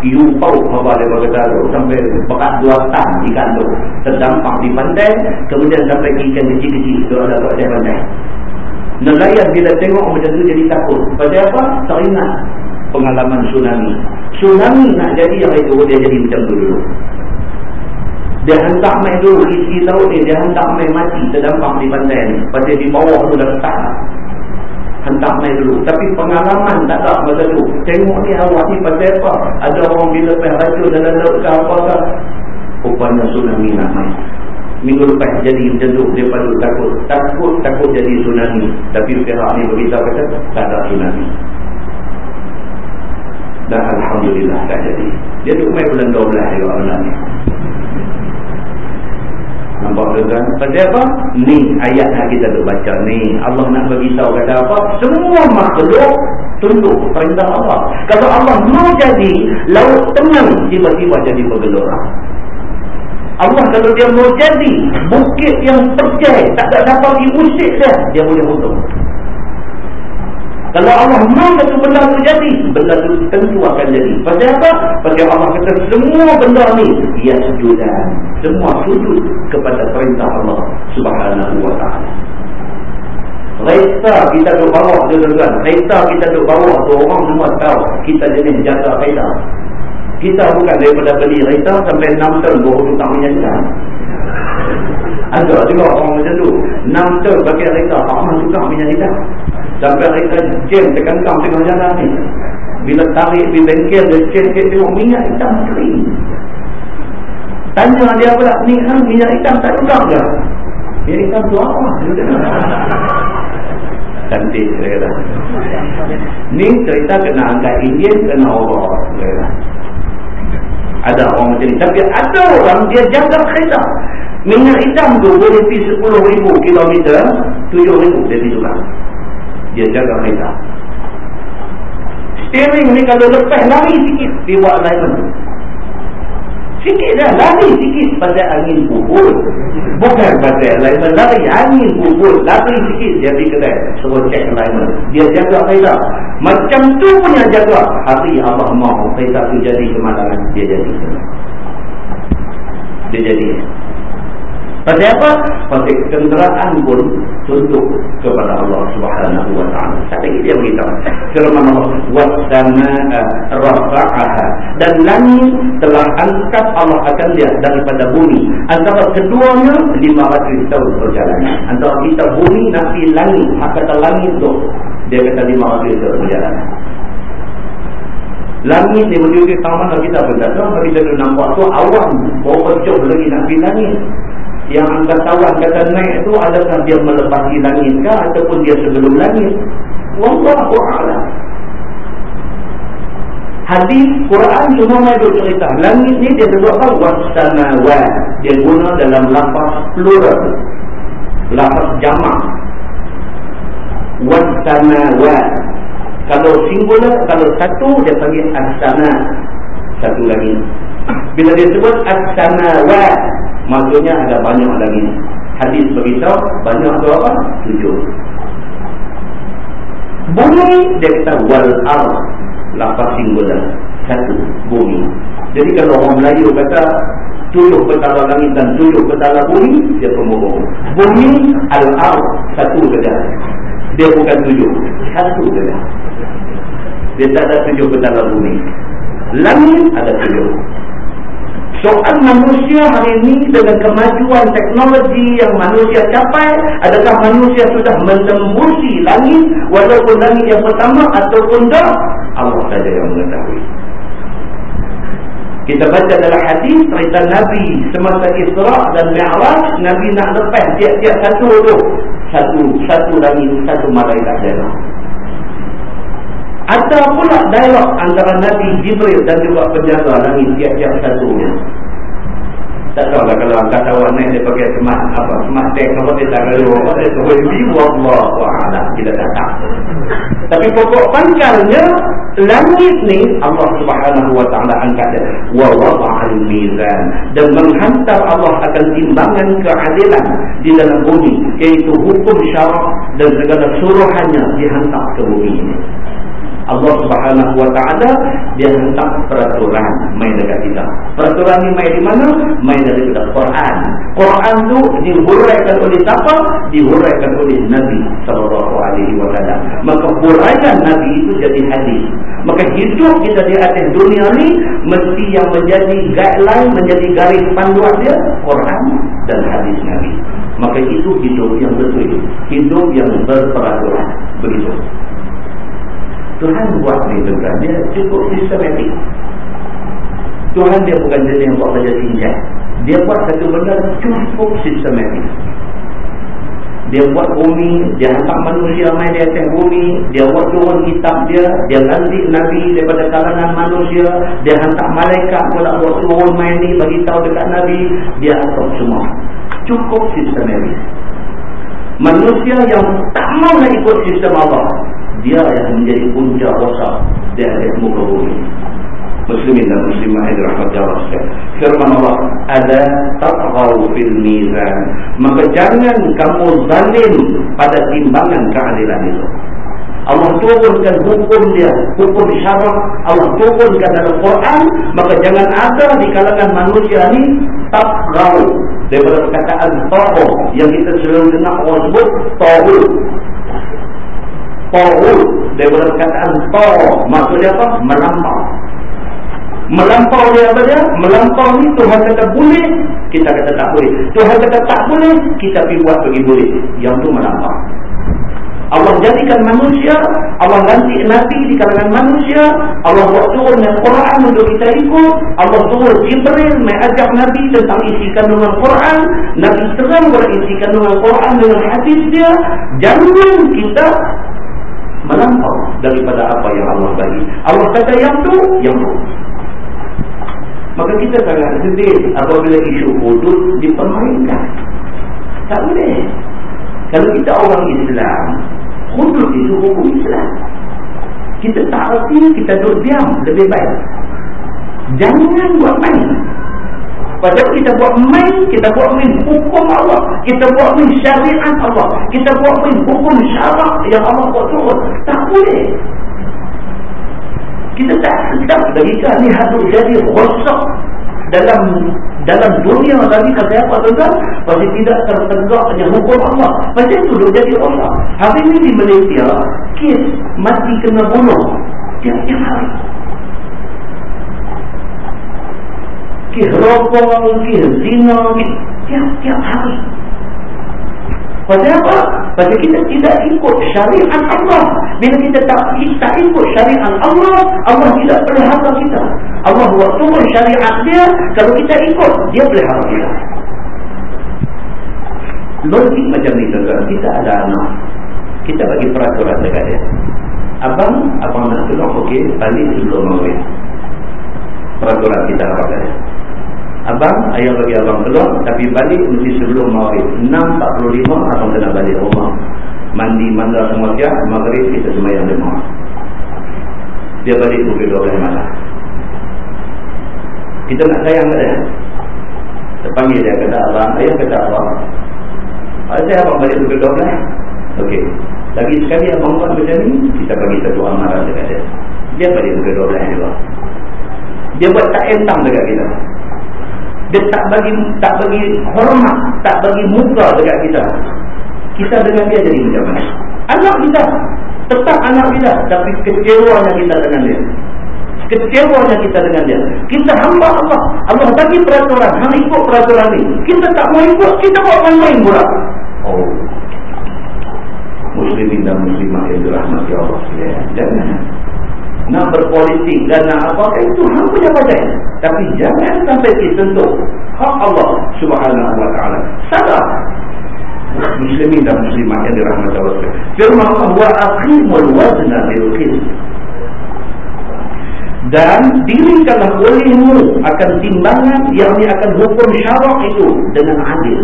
Yupau apa dia berkata sampai bekas dua tan ikan tu terdampak di pantai kemudian sampai ikan kecil-kecil tu ada kat pantai nelayan bila tengok macam tu jadi takut pasal apa? tak ingat pengalaman tsunami tsunami nak jadi yang itu dia jadi macam tu dulu dia hantar main dulu isi laut ni dia hantar main mati terdampak di pantai ni pasal di bawah tu dah ketak hentak main dulu. Tapi pengalaman tak ada masa tu. Tengok ni awak ni pasal apa? Ada orang bila pergi racun dalam laut ke apa ke? Rupanya tsunami nak main. Minggu lepas jadi macam tu. Dia pada takut. Takut, takut jadi tsunami. Tapi pihak ni beritahu kata, tak ada tsunami. Dan Alhamdulillah tak jadi. Dia tu main bulan 12 juga orang ni. Nampak tuan Pasal apa? Ni ayat yang kita duk baca ni. Allah nak beritahu kata apa? Semua makhluk tunduk perintah Allah. Kalau Allah mau jadi laut tenang tiba-tiba jadi bergelora. Allah kalau dia mau jadi bukit yang percaya tak ada dapat diusik dia, dia boleh untung. Kalau Allah mahu satu benda itu jadi, benda itu tentu akan jadi. Pasal apa? Pasal Allah kata semua benda ni, ia sujudan. Semua sujud kepada perintah Allah subhanahu wa ta'ala. Kereta kita duduk bawah tu tuan-tuan. Kereta kita duduk bawah tu orang semua tahu kita jenis jaga kereta. Kita bukan daripada beli kereta sampai 6 tahun baru tak menyanyikan. Ada juga orang macam tu. 6 tahun kereta, tak mahu suka menyanyikan. Sampai kita jam terkangkang tengah jalan ni. Bila tarik di bengkel, dia cek-cek tengok minyak hitam kering. Tanya dia pula, ni kan minyak hitam tak juga ke? Minyak hitam tu apa? Cantik, dia kata. Ni cerita kena angkat Indian, kena orang. Ada orang macam ni. Tapi ada orang, dia jaga kereta. Minyak hitam tu boleh pergi 10,000 kilometer, 7,000 dia pergi tukang dia jaga kereta steering ni kalau lepas lari sikit dia buat alignment sikit dah lari sikit pasal angin pukul bukan pasal alignment lari angin pukul lari sikit dia pergi kedai suruh check alignment dia jaga kereta macam tu punya jaga. Hati Allah mahu kereta tu jadi kemalangan dia jadi dia jadi Pasal apa? Pasal kenderaan pun tunduk kepada Allah Subhanahu wa taala. Tapi dia beritahu, firman Allah, "Wa samaa rafa'aha." Dan langit telah angkat Allah akan dia daripada bumi. Antara keduanya 500 tahun perjalanan. Antara kita bumi nanti langit, maka kata langit tu dia kata 500 tahun perjalanan. Langit ni menuju ke taman kita pun tak tahu. Kita nampak tu awan. Bawa pecah lagi nak pergi langit yang angkatawan kata naik itu adakah dia melepasi langit kah ataupun dia sebelum langit? Wallahu a'lam. Hadis Quran semua ada cerita langit ni dia apa? Wasamawat dia guna dalam lafaz plural. Lafaz jamak. Wasamawat kalau singular kalau satu dia panggil as-sama. Satu lagi. Bila dia sebut as-samawat Maksudnya ada banyak lagi. Hadis beritahu Banyak tu apa? Tujuh. Bumi Dia kata wal ar Lapas singular Satu Bumi. Jadi kalau orang Melayu kata tujuh petala langit dan tujuh petala bumi dia pembohong. Bumi al-ar satu saja. Dia bukan tujuh satu saja. Dia tak ada tujuh petala bumi. Langit ada tujuh soal manusia hari ini dengan kemajuan teknologi yang manusia capai adakah manusia sudah mentembusi langit walaupun langit yang pertama ataupun tak Allah saja yang mengetahui. Kita baca dalam hadis cerita Nabi semasa Isra dan Mi'raj Nabi nak lepas tiap-tiap satu tu. Satu satu langit satu malaikat dia ada pula dialog antara Nabi Jibril dan juga penjaga langit tiap-tiap satunya. Tak tahu lah kalau angkat awak naik dia pakai smart apa smart tech apa dia tak kalau apa dia tu lebih wallah wa'ala kita tak tahu. Tapi pokok pangkalnya langit ni Allah subhanahu wa ta'ala angkat dia wa wada'al mizan dan menghantar Allah akan timbangan keadilan di dalam bumi iaitu hukum syarak dan segala suruhannya dihantar ke bumi ini. Allah Subhanahu wa taala dia hentak peraturan main dekat kita. Peraturan ni main di mana? Main dari dalam Quran. Quran tu dihuraikan oleh siapa? Dihuraikan oleh Nabi sallallahu alaihi wasallam. Maka huraian Nabi itu jadi hadis. Maka hidup kita di atas dunia ni mesti yang menjadi guideline, menjadi garis panduan dia Quran dan hadis Nabi. Maka itu hidup yang betul. Hidup yang berperaturan. Begitu. Tuhan buat ni tuan dia cukup sistematik. Tuhan dia bukan jenis yang buat saja tinggal dia buat satu benda cukup sistematik. Dia buat bumi dia hantar manusia main di atas bumi dia buat turun kitab dia dia lantik Nabi daripada kalangan manusia dia hantar malaikat pula buat turun main ni bagi tahu dekat Nabi dia atur semua. Cukup sistematik. Manusia yang tak mau nak ikut sistem Allah dia yang menjadi punca rosak di atas muka bumi. Muslimin dan muslimah yang dirahmati Allah. Firman Allah, ada taqaw fil mizan. Maka jangan kamu zalim pada timbangan keadilan itu. Allah turunkan hukum dia, hukum syarak Allah turunkan dalam Quran, maka jangan ada di kalangan manusia ini taqaw daripada perkataan taqaw yang kita selalu dengar orang sebut taqaw Tawud daripada perkataan Taw maksudnya apa? Melampau. Melampau dia apa dia? Melampau ni Tuhan kata boleh Kita kata tak boleh. Tuhan kata tak boleh Kita pergi buat pergi boleh. Yang tu melampau. Allah jadikan manusia Allah ganti Nabi di kalangan manusia Allah buat turun yang Quran untuk kita ikut Allah turun Jibril mengajak Nabi tentang isi kandungan Quran Nabi terang berisi kandungan Quran dengan hadis dia. Jangan kita melampau daripada apa yang Allah bagi. Allah kata yang tu, yang tu. Maka kita sangat sedih apabila isu hudud dipermainkan. Tak boleh. Kalau kita orang Islam, hudud itu hukum Islam. Kita tak arti, kita duduk diam lebih baik. Jangan buat main. Padahal kita buat main, kita buat main hukum Allah. Kita buat main syariat Allah. Kita buat main hukum syarak yang Allah buat turun. Tak boleh. Kita tak sedap lagi kan ni hadut jadi rosak dalam dalam dunia lagi kata apa tuan-tuan? Pasti tidak tertegaknya hukum Allah. Macam tu dia jadi rosak. Hari ini di Malaysia, kes mati kena bunuh. Tiap-tiap hari. Kih rokok, kih zina, tiap-tiap hari. Pasal apa? Pasal kita tidak ikut syariat Allah. Bila kita tak, kita ikut syariat Allah, Allah tidak pelihara kita. Allah buat turun syariat dia, kalau kita ikut, dia pelihara kita. Logik macam ni tuan kita ada anak. Kita bagi peraturan dekat dia. Abang, abang nak keluar, okey, balik sebelum mawin. Peraturan kita apa dia. Abang, ayah bagi abang keluar. Tapi balik mesti sebelum maghrib. 6.45 abang kena balik rumah. Mandi, manda semua siap Maghrib kita semayang demam Dia balik pukul 12 malam. Kita nak sayang ke dia? Terpanggil dia kata abang Ayah kata abang. Saya abang balik pukul 12 Okey. Lagi sekali abang buat macam ni Kita bagi satu amaran dekat dia. Dia balik pukul 12 juga. Dia buat tak entang dekat kita Dia tak bagi tak bagi hormat, tak bagi muka dekat kita. Kita dengan dia jadi macam mana? Anak kita. Tetap anak kita. Tapi kecewanya kita dengan dia. Kecewanya kita dengan dia. Kita hamba Allah. Allah bagi peraturan. Hang ikut peraturan ni. Kita tak mau ikut. Kita buat main-main pula. Oh. Muslimin dan muslimah yang dirahmati Allah. Ya, jangan. Nak berpolitik dan nak apa. Itu hang punya pasal. Tapi jangan sampai disentuh. Hak Allah subhanahu wa ta'ala. Salah. Muslimin dan muslimah yang dirahmati Allah. Firman Allah. Aqimul wazna bilqis dan dirikanlah olehmu akan timbangan yang akan hukum syarak itu dengan adil.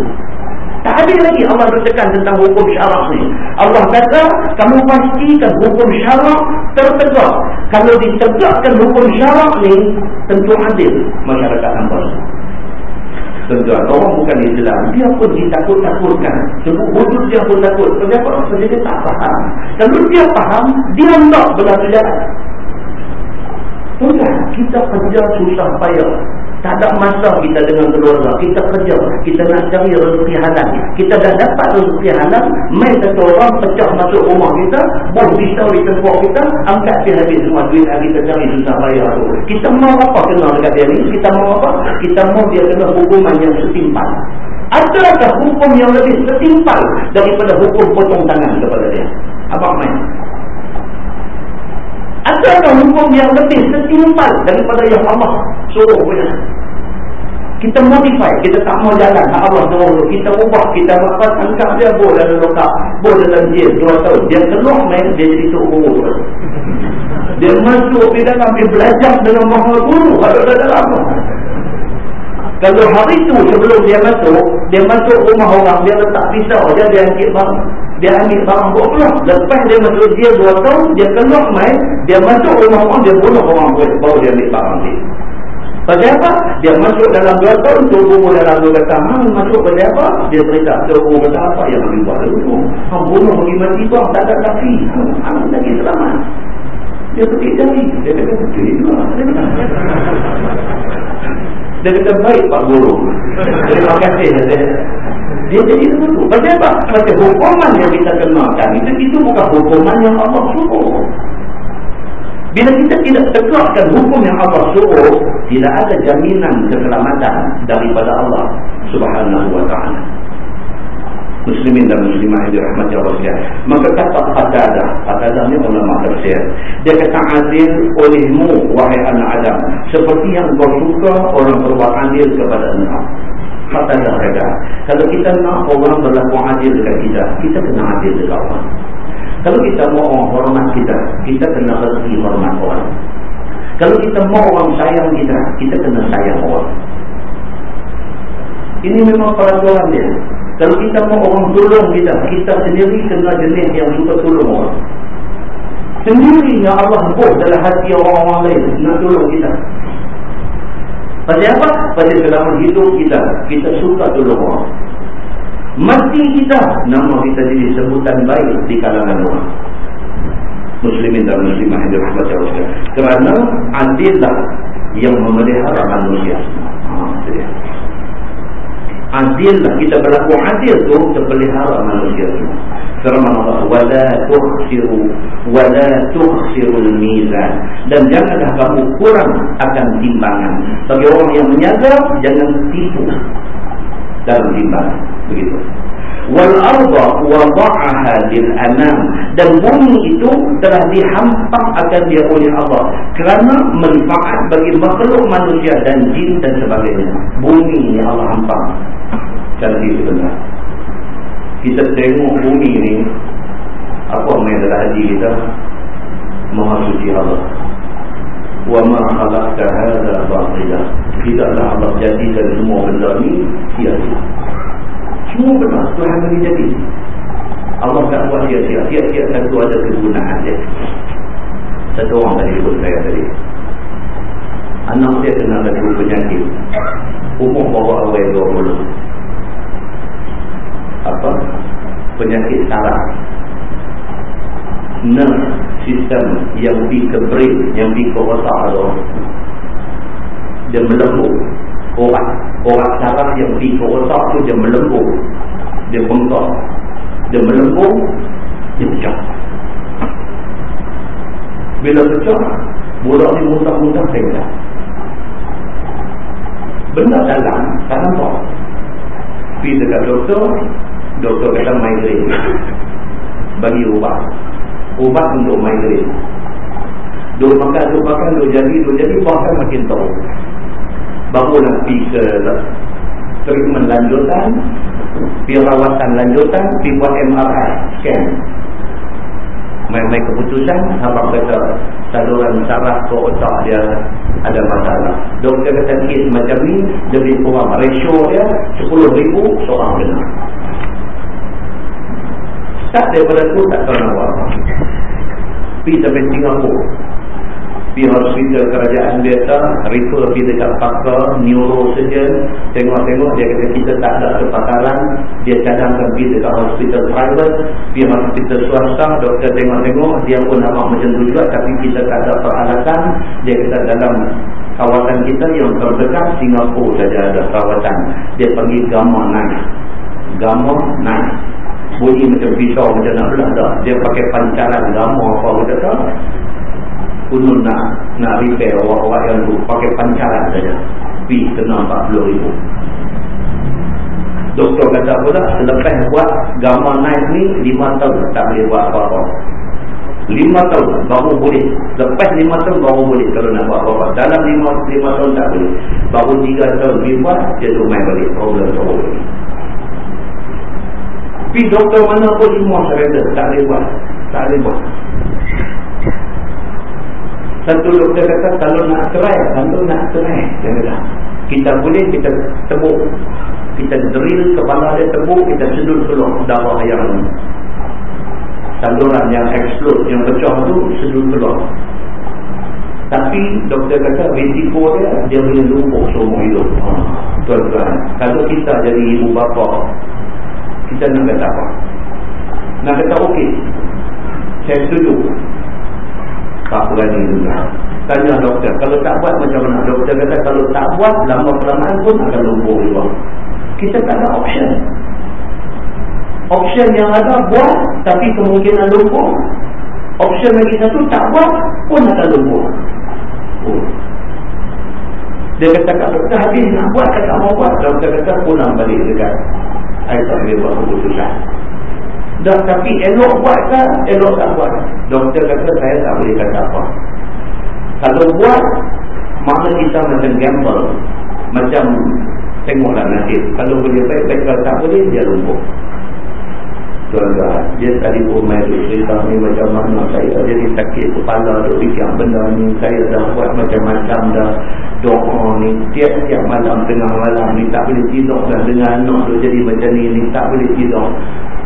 Tak adil lagi Allah bertekan tentang hukum syarak ni. Allah kata, kamu pastikan hukum syarak tertegak. Kalau ditegakkan hukum syarak ni, tentu adil masyarakat nampak. Tentu orang bukan Islam. Dia pun ditakut-takutkan. Sebut wujud dia pun takut. Sebab dia tak faham. Kalau dia faham, dia tak berlaku jalan. Sudah, kita kerja susah payah. Tak ada masa kita dengan keluarga. Kita kerja. Kita nak cari rezeki halal. Kita dah dapat rezeki halal. Main satu orang pecah masuk rumah kita. Buh pisau di tempat kita. Angkat dia habis semua duit yang kita cari susah payah tu. Kita mau apa kena dekat dia ni? Kita mau apa? Kita mau dia kena hukuman yang setimpal. Adakah hukum yang lebih setimpal daripada hukum potong tangan kepada dia? Abang main. Adakah hukum yang lebih setimpal daripada yang Allah suruh punya? Kita modify, kita tak mau jalan. Allah suruh kita ubah, kita apa tangkap dia boleh dalam lokal, boleh dalam jil dua tahun. Dia keluar main, dia jadi tu guru. Dia masuk di dalam, dia belajar dengan mahal guru. Ada dalam Kalau hari itu sebelum dia masuk, dia masuk rumah orang, dia letak pisau, dia dia angkit barang dia ambil barang buat. Lepas dia masuk dia dua tahun, dia keluar main, dia masuk rumah orang, dia bunuh orang buat, baru dia ambil barang dia. Pasal apa? Dia masuk dalam dua tahun, tubuh dalam dua kata, hang masuk pasal apa? Dia berita, tubuh kata apa yang ambil buat dulu. Hang bunuh pergi mati bang, tak ada kaki. Hang lagi selamat. Dia pergi jari. Dia kata, juga. Dia kata, dia kata baik Pak Guru. Terima kasih. Dia jadi begitu. Pasal apa? Pasal hukuman yang kita kenakan itu, itu bukan hukuman yang Allah suruh. Bila kita tidak tegakkan hukum yang Allah suruh, tidak ada jaminan keselamatan daripada Allah subhanahu wa ta'ala. Muslimin dan muslimah yang dirahmati Allah sekalian. Maka kata Qatadah, Qatadah ni ulama tafsir. Dia kata adil olehmu wahai anak Adam, seperti yang kau suka orang berbuat adil kepada engkau kata yang mereka. Kalau kita nak orang berlaku adil dekat kita, kita kena adil dekat orang. Kalau kita mau orang hormat kita, kita kena rezeki hormat orang. Kalau kita mau orang sayang kita, kita kena sayang orang. Ini memang peraturan dia. Kalau kita mau orang tolong kita, kita sendiri kena jenis yang suka tolong orang. Sendirinya Allah buat dalam hati orang-orang lain nak tolong kita. Pasal apa? Pasal selama hidup kita, kita suka tolong orang. Mati kita, nama kita jadi sebutan baik di kalangan orang. Muslimin dan muslimah yang dirahmati Allah. Kerana adillah yang memelihara manusia. Ha, adillah kita berlaku adil tu terpelihara manusia semua firman Allah wala tukhsiru wala tukhsirul mizan. Dan janganlah kamu kurang akan timbangan. Bagi orang yang menyaga jangan tipu dalam timbangan. Begitu. Wal arda wada'aha lil anam. Dan bumi itu telah dihampak akan dia oleh Allah kerana manfaat bagi makhluk manusia dan jin dan sebagainya. Bumi yang Allah hampak cantik sebenar kita tengok bumi ni apa main dalam hati kita? Maha suci Allah. Wa ma khalaqta hadha batila. Tidaklah Allah jadikan semua benda ni sia-sia. Semua benar Tuhan bagi jadi. Allah tak buat sia-sia. Tiap-tiap satu ada kegunaan dia. Satu orang tadi pun saya tadi. Anak dia kena ada penyakit. Umur bawa awal 20 apa penyakit saraf nerve sistem yang pergi ke brain yang pergi ke otak tu dia melembut orat Orang saraf yang pergi ke otak tu dia melembung. Dia bengkak. Dia melembung, dia pecah. Bila pecah, budak ni muntah-muntah tengah. Benda dalam, tak nampak. Pergi dekat doktor, doktor kata migraine. Bagi ubat. Ubat untuk migraine. Duk makan, duk makan, duk jadi, duk jadi, bahkan makin tahu. Baru nak pergi ke treatment lanjutan, pergi rawatan lanjutan, pergi buat MRI, scan main-main keputusan abang kata saluran saraf ke otak dia ada masalah doktor kata kes macam ni lebih kurang ratio dia 10 ribu seorang kena tak daripada tu tak tahu nak buat pergi sampai Singapura. Pergi hospital kerajaan biasa refer pergi dekat pakar neurosurgeon tengok-tengok dia kata kita tak ada kepakaran. Dia cadangkan pergi dekat hospital private. Pergi hospital swasta doktor tengok-tengok. Dia pun nampak macam tu juga tapi kita tak ada peralatan. Dia kata dalam kawasan kita yang terdekat Singapura saja ada perawatan. Dia panggil gamma knife gamma knife bunyi macam pisau macam nak belah dah. Dia pakai pancaran gamma apa macam tu kunun nak nak repair orang-orang yang tu pakai pancaran saja. Pi kena 40 ribu. Doktor kata pula selepas buat gamma knife ni 5 tahun tak boleh buat apa-apa. 5 tahun baru boleh. Lepas 5 tahun baru boleh kalau nak buat apa-apa. Dalam 5, 5 tahun tak boleh. Baru 3 tahun dia buat dia tu main balik. Problem lagi pergi doktor mana pun semua surrender tak boleh buat tak boleh buat satu doktor kata kalau nak try, kalau nak try, janganlah. Kita boleh kita tebuk, kita drill kepala dia tebuk, kita sedut keluar darah yang saluran yang explode, yang pecah tu sedut keluar. Tapi doktor kata risiko dia dia boleh lumpuh seumur hidup. Tuan-tuan, kalau kita jadi ibu bapa, kita nak kata apa? Nak kata okey. Saya setuju tak berani juga. Tanya doktor, kalau tak buat macam mana? Doktor kata kalau tak buat, lama kelamaan pun akan lumpuh juga. Kita tak ada option. Option yang ada buat, tapi kemungkinan lumpuh. Option lagi satu tak buat, pun akan lumpuh. Oh. Dia kata kat doktor, habis nak buat, kata mau buat. Doktor kata pulang balik dekat. Saya tak boleh buat keputusan. Dah tapi elok buat ke? Elok tak buat? Doktor kata saya tak boleh kata apa. Kalau buat Mana kita macam gamble. Macam Tengoklah nasib Kalau boleh baik-baik Kalau tak boleh dia lumpuh Tuan-tuan. Dia tadi pun main cerita ni Macam mana. Saya jadi sakit kepala Duk fikir benda ni Saya dah buat macam-macam dah. Doa ni Tiap-tiap malam tengah malam ni Tak boleh tidur dah. Dengan anak tu jadi macam ni ni Tak boleh tidur.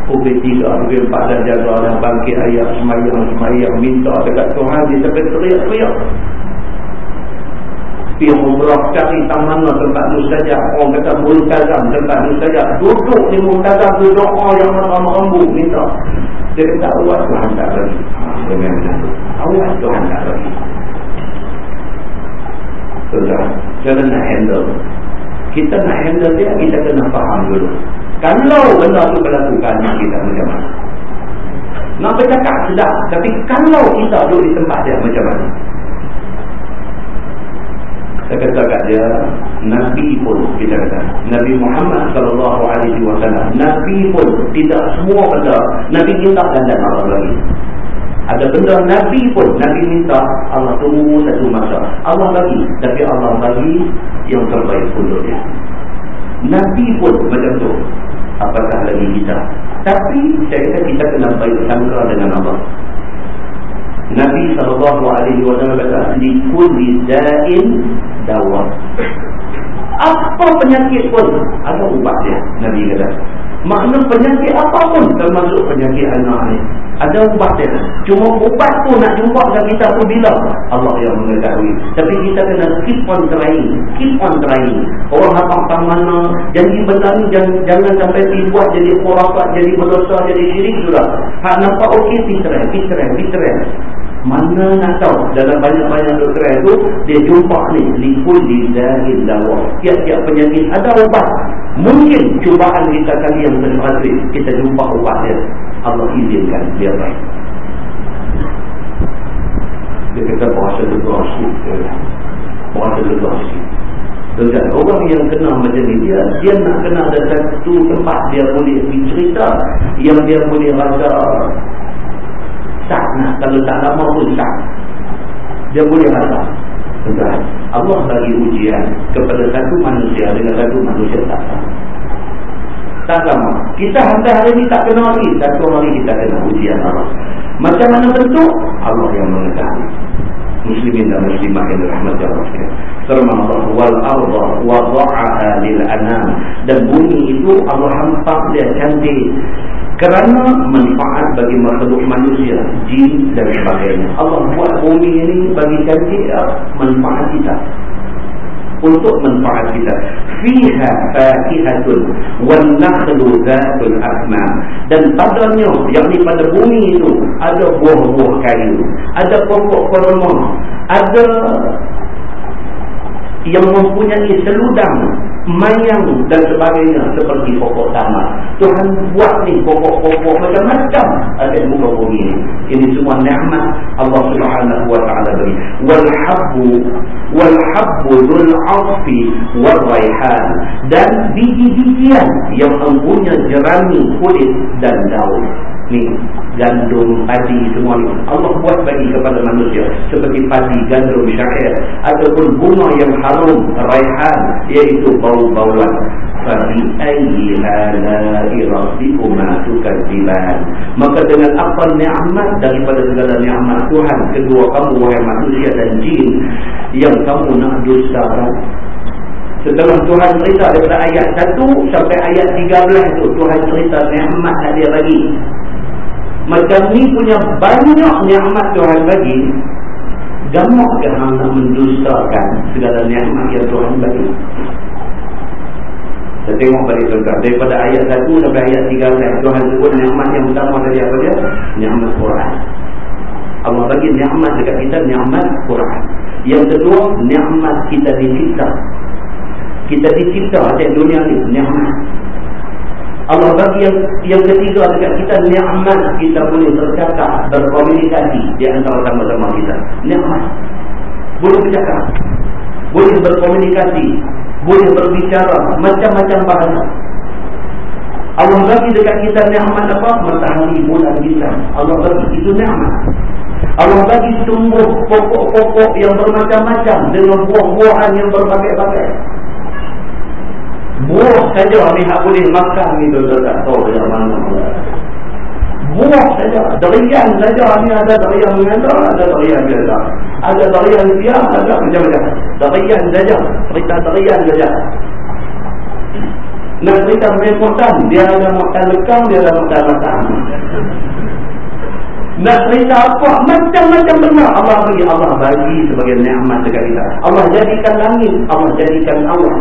Pukul tiga, pukul empat dan jaga dan bangkit ayat semayang-semayang minta dekat Tuhan dia sampai teriak-teriak pergi umrah cari tamana tempat mustajab orang kata multazam tempat mustajab duduk di multazam tu doa yang merambung minta dia kata awak Tuhan tak bagi. Ha, awak Tuhan tak bagi. Tuan, jangan nak handle. Kita nak handle dia kita kena faham dulu. Kalau benda tu berlaku kita macam mana? Nak bercakap sedap. Tapi kalau kita duduk di tempat dia macam mana? Saya kata kat dia, Nabi pun, kita kata, Nabi Muhammad SAW, Nabi pun tidak semua benda, Nabi minta dan Allah lagi. Ada benda Nabi pun, Nabi minta, Allah tunggu satu masa. Allah bagi, tapi Allah bagi yang terbaik untuk dia. Nabi pun macam tu apatah lagi kita tapi saya kata kita kena baik sangka dengan Allah Nabi SAW kata likul da'in dawa apa penyakit pun ada ubat dia Nabi kata. Makna penyakit apa pun termasuk penyakit anak ni. Ada ubat dia. Cuma ubat tu nak jumpa dengan kita tu bila? Allah yang mengetahui. Tapi kita kena keep on trying keep on trying. Orang apa tak mana janji benda ni jangan, jangan sampai dibuat jadi khurafat jadi berdosa jadi syirik sudah hak nampak okey pitren pitren pitren Mana nak tahu dalam banyak-banyak dokter itu dia jumpa ni likul lidzahil dawa. Tiap-tiap penyakit ada ubat. Mungkin cubaan kita kali yang terhadap kita jumpa ubat dia. Allah izinkan dia baik. Dia kata bahasa dua sikit. Bahasa dua sikit. Dengan orang yang kena macam ni dia dia nak kena ada satu tempat dia boleh bercerita yang dia boleh rasa sah nah, kalau tak lama pun sah dia boleh rasa Tuhan Allah bagi ujian kepada satu manusia dengan satu manusia tak sah. Tak sama. Kita hantar hari ini tak kena lagi. Satu hari kita kena ujian Allah. Macam mana bentuk? Allah yang mengetahui. Muslimin dan muslimah yang dirahmati Allah firman Allah wal arda wada'aha lil anam. Dan bumi itu Allah hampak dia cantik kerana manfaat bagi makhluk manusia jin dan sebagainya. Allah buat bumi ini bagi cantik ya, manfaat kita. Untuk manfaat kita. Fiha fakihatun wan nakhlu dhatul akmam dan padanya yakni pada bumi itu ada buah-buah kayu ada pokok kurma ada yang mempunyai seludang mayang dan sebagainya seperti pokok tamat Tuhan buat ni pokok-pokok macam-macam ada muka bumi ini ini semua ni'mat Allah subhanahu wa ta'ala beri. Walhabbu walhabbu dhul'afi warraihan dan biji-bijian yang mempunyai jerami kulit dan daun ni gandum, padi semua ni. Allah buat bagi kepada manusia seperti padi, gandum, syair ataupun bunga yang harum raihan iaitu bau-bauan fabi ayyi ala'i rabbikuma tukadziban maka dengan apa nikmat daripada segala nikmat Tuhan kedua kamu wahai manusia dan jin yang kamu nak dustakan Setelah Tuhan cerita daripada ayat 1 sampai ayat 13 tu Tuhan cerita nikmat dia bagi macam ni punya banyak ni'mat Tuhan bagi Gamak ke hang nak mendustakan segala ni'mat yang Tuhan bagi. Saya tengok balik tuan Daripada ayat 1 sampai ayat 3 Tuhan sebut ni'mat yang utama dari apa dia? Ni'mat Quran. Allah bagi ni'mat dekat kita ni'mat Quran. Yang kedua ni'mat kita dicipta. Kita dicipta di dunia ni ni'mat Allah bagi yang, yang ketiga dekat kita ni'mat kita boleh bercakap, berkomunikasi di antara sama-sama kita. Ni'mat. Boleh bercakap. Boleh berkomunikasi. Boleh berbicara. Macam-macam bahasa. Allah bagi dekat kita ni'mat apa? Matahari, bulan, kita. Allah bagi itu ni'mat. Allah bagi tumbuh pokok-pokok yang bermacam-macam dengan buah-buahan yang berbagai-bagai. Buah saja ni tak boleh makan ni tuan-tuan tak tahu yang mana Buah saja, derian saja ni ada derian biasa, ada derian biasa. Ada derian siam, ada macam-macam. Derian saja, cerita derian saja. Nak cerita memotan, dia ada makan lekang, dia ada makan matang. Nak cerita apa? Macam-macam benar Allah bagi. Allah bagi sebagai ni'mat dekat kita. Allah jadikan langit. Allah jadikan Allah.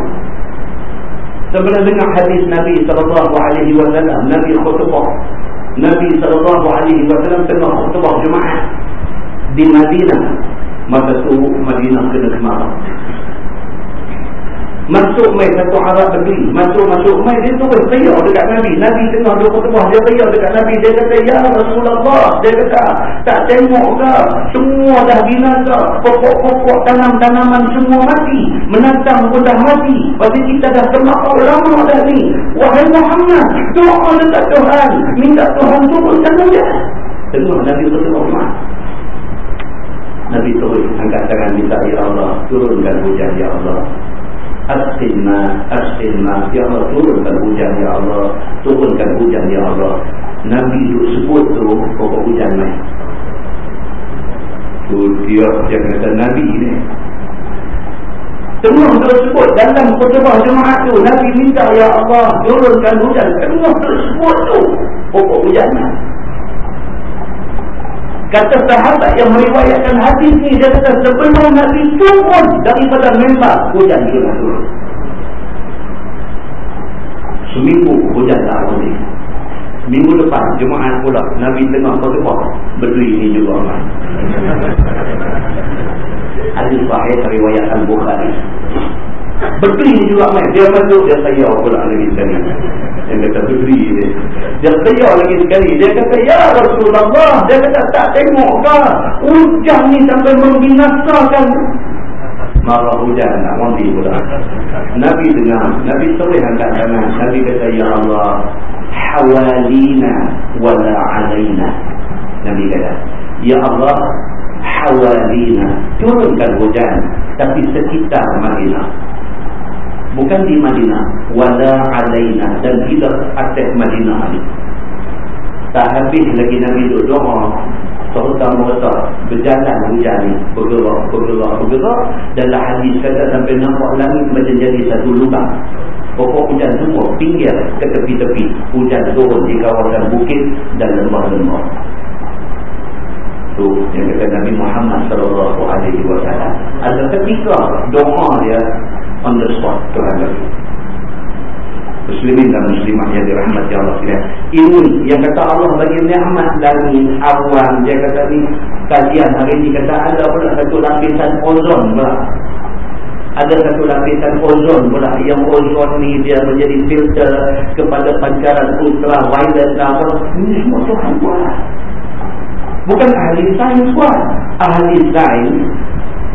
Sebelum dengar hadis Nabi sallallahu alaihi wasallam, Nabi khutbah. Nabi sallallahu alaihi wasallam tengah khutbah Jumaat di Madinah. Masa tu Madinah kena kemarau. Masuk mai satu Arab negeri. Masuk-masuk mai dia terus teriak dekat Nabi. Nabi tengah dua kutubah Dia teriak dekat Nabi. Dia kata Ya Rasulullah Dia kata Tak tengok ke? Semua dah binasa Pokok-pokok tanam-tanaman semua mati. Menantang pun dah mati. Pasti kita dah termakau lama dah ni. Wahai Muhammad Doa dekat Tuhan. Minta Tuhan turunkan hujan Tengok Nabi Rasulullah Nabi terus angkat tangan minta Ya Allah Turunkan hujan Ya Allah Asqin ma, asqin ma Ya Allah turunkan hujan Ya Allah. Turunkan hujan Ya Allah. Nabi itu sebut tu pokok hujan ni. Tu dia dia kata Nabi ni. Semua tersebut dalam khutbah jemaah tu Nabi minta Ya Allah turunkan hujan. Semua tersebut tu pokok hujan ni. Kata sahabat yang meriwayatkan hadis ni dia kata sebelum Nabi turun daripada member hujan turun turun. Seminggu hujan tak boleh. Minggu depan Jumaat pula Nabi tengah khutbah berdiri ni juga. Hadis sahih riwayat Al-Bukhari. Berdiri ni juga ramai. Dia masuk dia sayang pula lagi sekali. Yang kata berdiri dia. Dia sayang lagi sekali. Dia kata ya Rasulullah. Dia kata tak tengok kah. Hujan ni sampai membinasakan marah hujan nak mandi pula. Nabi dengar, Nabi terus angkat tangan. Nabi kata, Ya Allah, hawalina wala alaina. Nabi kata, Ya Allah, hawalina. Turunkan hujan, tapi sekitar Madinah. Bukan di Madinah. Wala alaina. Dan tidak atas Madinah ini. Tak habis lagi Nabi duduk doa. Serta-merta berjalan hujan ni bergerak, bergerak, bergerak. Dalam hadis kata sampai nampak langit macam jadi satu lubang. Pokok hujan semua pinggir ke tepi-tepi. Hujan turun di kawasan bukit dan lembah-lembah. Tu yang kata Nabi Muhammad sallallahu alaihi wasallam. Ada ketika doa dia on the spot Tuhan muslimin dan muslimah yang dirahmati Allah sekalian. Ini yang kata Allah bagi nikmat langit awan dia kata ni kajian hari ini kata ada pula satu lapisan ozon pula. Ada satu lapisan ozon pula yang ozon ni dia menjadi filter kepada pancaran ultraviolet dan apa. Ini semua Tuhan buat. Bukan ahli sains buat. Ahli sains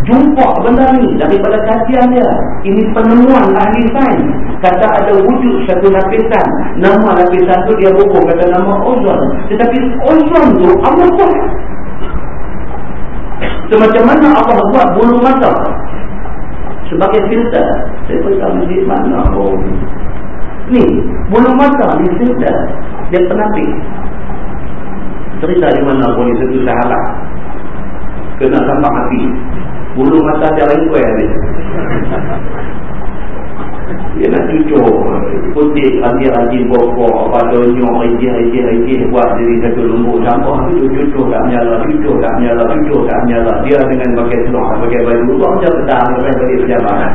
jumpa benda ni daripada kajian dia. Ini penemuan ahli sains. Kata ada wujud satu lapisan nama lapisan tu dia bubuh kata nama ozon. Tetapi ozon tu Allah buat semacam mana Allah buat bulu mata? Sebagai filter. Saya pun tak mesti mana oh. ni bulu mata ni filter. Dia penapis. Cerita di mana boleh satu sahabat kena sampai api bulu mata dia lengkuai habis dia nak cucuk. Putih rajin-rajin bokok apa donyok rejih-rejih-rejih buat diri satu lembut. Sampah tu cucuk tak menyala cucuk tak menyala cucuk tak menyala. Dia dengan pakai selok pakai baju. Buat macam petang sampai balik pejabat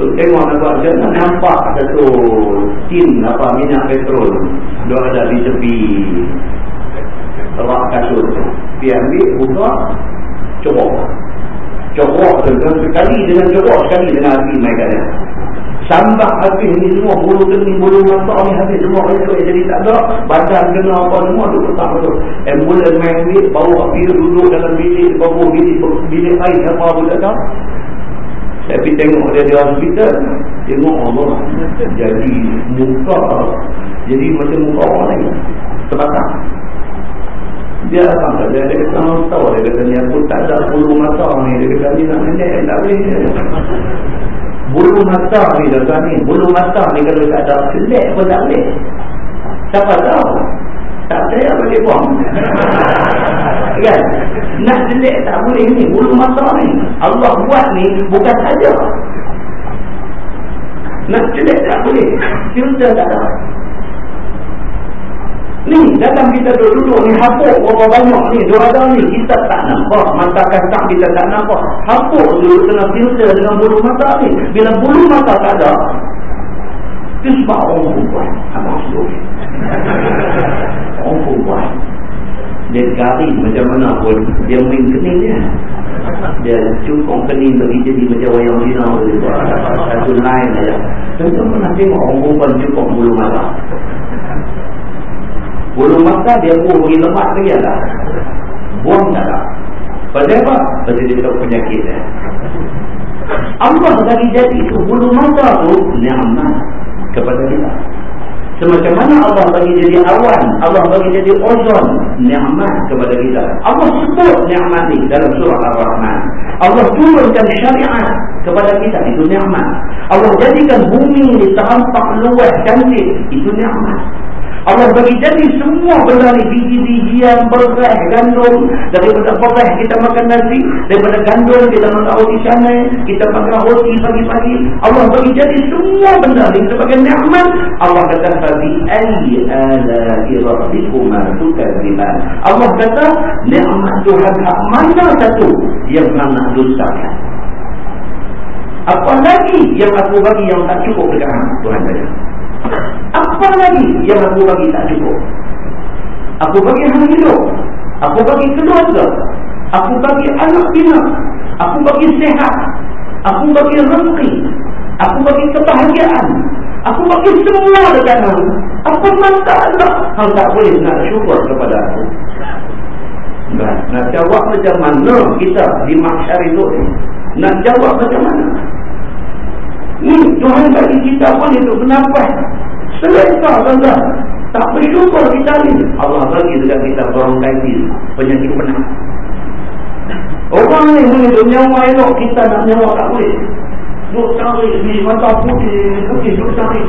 tu tengok nak buat macam nampak satu tin apa minyak petrol. Dia ada di tepi. Rak kasut. Dia ambil buka corok corok tu sekali dengan corok sekali dengan api mereka. Dia sambak habis ni semua bulu kening bulu mata ni habis semua itu jadi tak ada badan kena apa semua tu tak betul ambulans main ni bawa api duduk dalam bilik bawa bilik bilik air apa pun tak tahu. Pergi tengok dia di hospital tengok Allah jadi muka. Jadi macam muka orang lain. Sebatang dia datang tak dia, dia kata orang tahu dia kata ni aku tak ada bulu mata ni. Dia kata ni nak nenek tak boleh. Bulu mata ni kata ni bulu mata ni kalau tak ada selek pun tak boleh. Siapa tahu? Tak saya boleh buang. Kan? Nak selek tak boleh ni bulu mata ni. Allah buat ni bukan saja. Nak selek tak boleh. Filter tak ada Ni dalam kita duduk-duduk ni hapuk berapa banyak ni dua ni kita tak nampak mata kasak kita tak nampak. Hapuk dulu kena filter dengan bulu mata ni. Bila bulu mata tak ada itu sebab orang perempuan abang seluruh orang perempuan. Dia garing macam mana pun dia main kening dia dia kening bagi jadi macam wayang zina satu line aja. Tentu pernah tengok orang perempuan cukong bulu mata Bulu mata dia buang pergi lemak lagi ada. Buang tak ada. Pasal apa? Pasal dia penyakit dia. Allah bagi jadi itu bulu mata tu ni'mat kepada kita. Semacam mana Allah bagi jadi awan, Allah bagi jadi ozon, ni'mat kepada kita. Allah sebut ni'mat ni dalam surah Ar-Rahman. Allah turunkan syariat kepada kita, itu ni'mat. Allah jadikan bumi ni terampak luas cantik, itu ni'mat. Allah bagi jadi semua benda ni biji-bijian, beras, gandum. Daripada beras kita makan nasi. Daripada gandum kita makan roti sana. Kita makan roti pagi-pagi. Allah bagi jadi semua benda ni sebagai ni'mat. Allah kata, Fabi ayi ala iradikuma tukaziban. Allah kata, ni'mat Tuhan hak mana satu yang nak dustakan. Apa lagi yang aku bagi yang tak cukup dengan Tuhan kata. Apa lagi yang aku bagi tak cukup? Aku bagi hari hidup. Aku bagi keluarga. Aku bagi anak bina. Aku bagi sehat. Aku bagi rezeki. Aku bagi kebahagiaan. Aku bagi semua dekat kamu. Apa masalah? Kau tak boleh nak syukur kepada aku. Nah, nak jawab macam mana kita di mahsyar itu? Nak jawab macam mana? Ni Tuhan bagi kita pun itu kenapa? Selesa tuan Tak bersyukur kita ni. Allah bagi dekat kita bronchitis, penyakit penat. Orang ni menunjuk nyawa elok, kita nak nyawa tak boleh. Duk tarik di mata putih, putih duk tarik.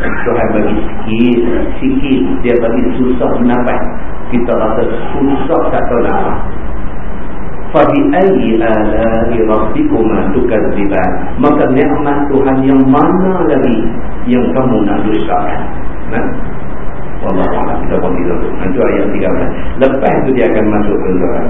Tuhan bagi sikit, sikit. Dia bagi susah menapas. Kita rasa susah tak tahu nak فَبِأَيِّ آلَاءِ رَبِّكُمَا تُكَذِّبَانِ Maka nikmat Tuhan yang mana lagi yang kamu nak dustakan? Ha? nah Allah Allah Kita pergi dulu. Ha, itu ayat 13. Lepas itu dia akan masuk ke dalam.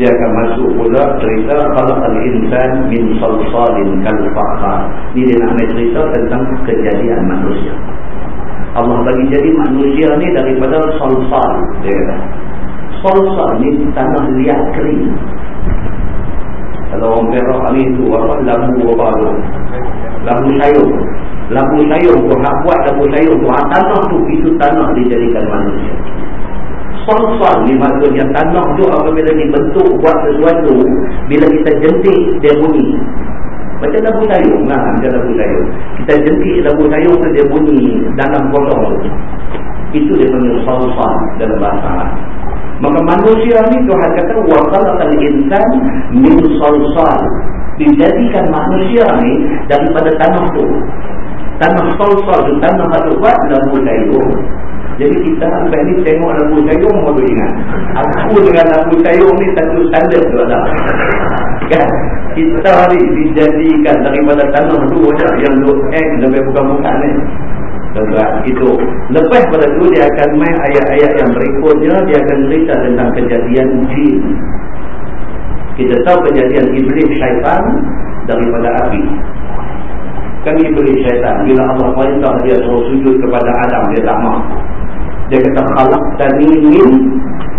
Dia akan masuk pula cerita khalaqal insan min salsalin kal fakhar. Ini dia nak cerita tentang kejadian manusia. Allah bagi jadi manusia ni daripada salsal, dia kata salsa ni tanah liat kering kalau orang perak ni tu apa lambu apa tu? Lambu sayur. Lambu sayur tu hak buat lambu sayur tu tanah tu itu tanah dijadikan manusia. Salsa ni maksudnya tanah tu apabila dibentuk buat sesuatu bila kita jentik dia bunyi. Macam lambu sayur nah, macam lambu sayur. Kita jentik lambu sayur tu dia bunyi dalam kosong tu. Itu dia panggil salsa dalam bahasa Maka manusia ni Tuhan kata wa khalaqal insan min salsal. Dijadikan manusia ni daripada tanah tu. Tanah salsal tu tanah tu buat sayur. Jadi kita sampai ni tengok lampu sayur baru ingat. Aku dengan lampu sayur ni satu standard tu ada. Kan? Kita ni dijadikan daripada tanah tu yang tu eh lebih bukan-bukan ni. Tuan-tuan, itu. Lepas pada itu, dia akan main ayat-ayat yang berikutnya, dia akan cerita tentang kejadian jin. Kita tahu kejadian iblis syaitan daripada api. Kan iblis syaitan, bila Allah perintah dia suruh sujud kepada Adam, dia tak mahu. Dia kata, khalaq tani min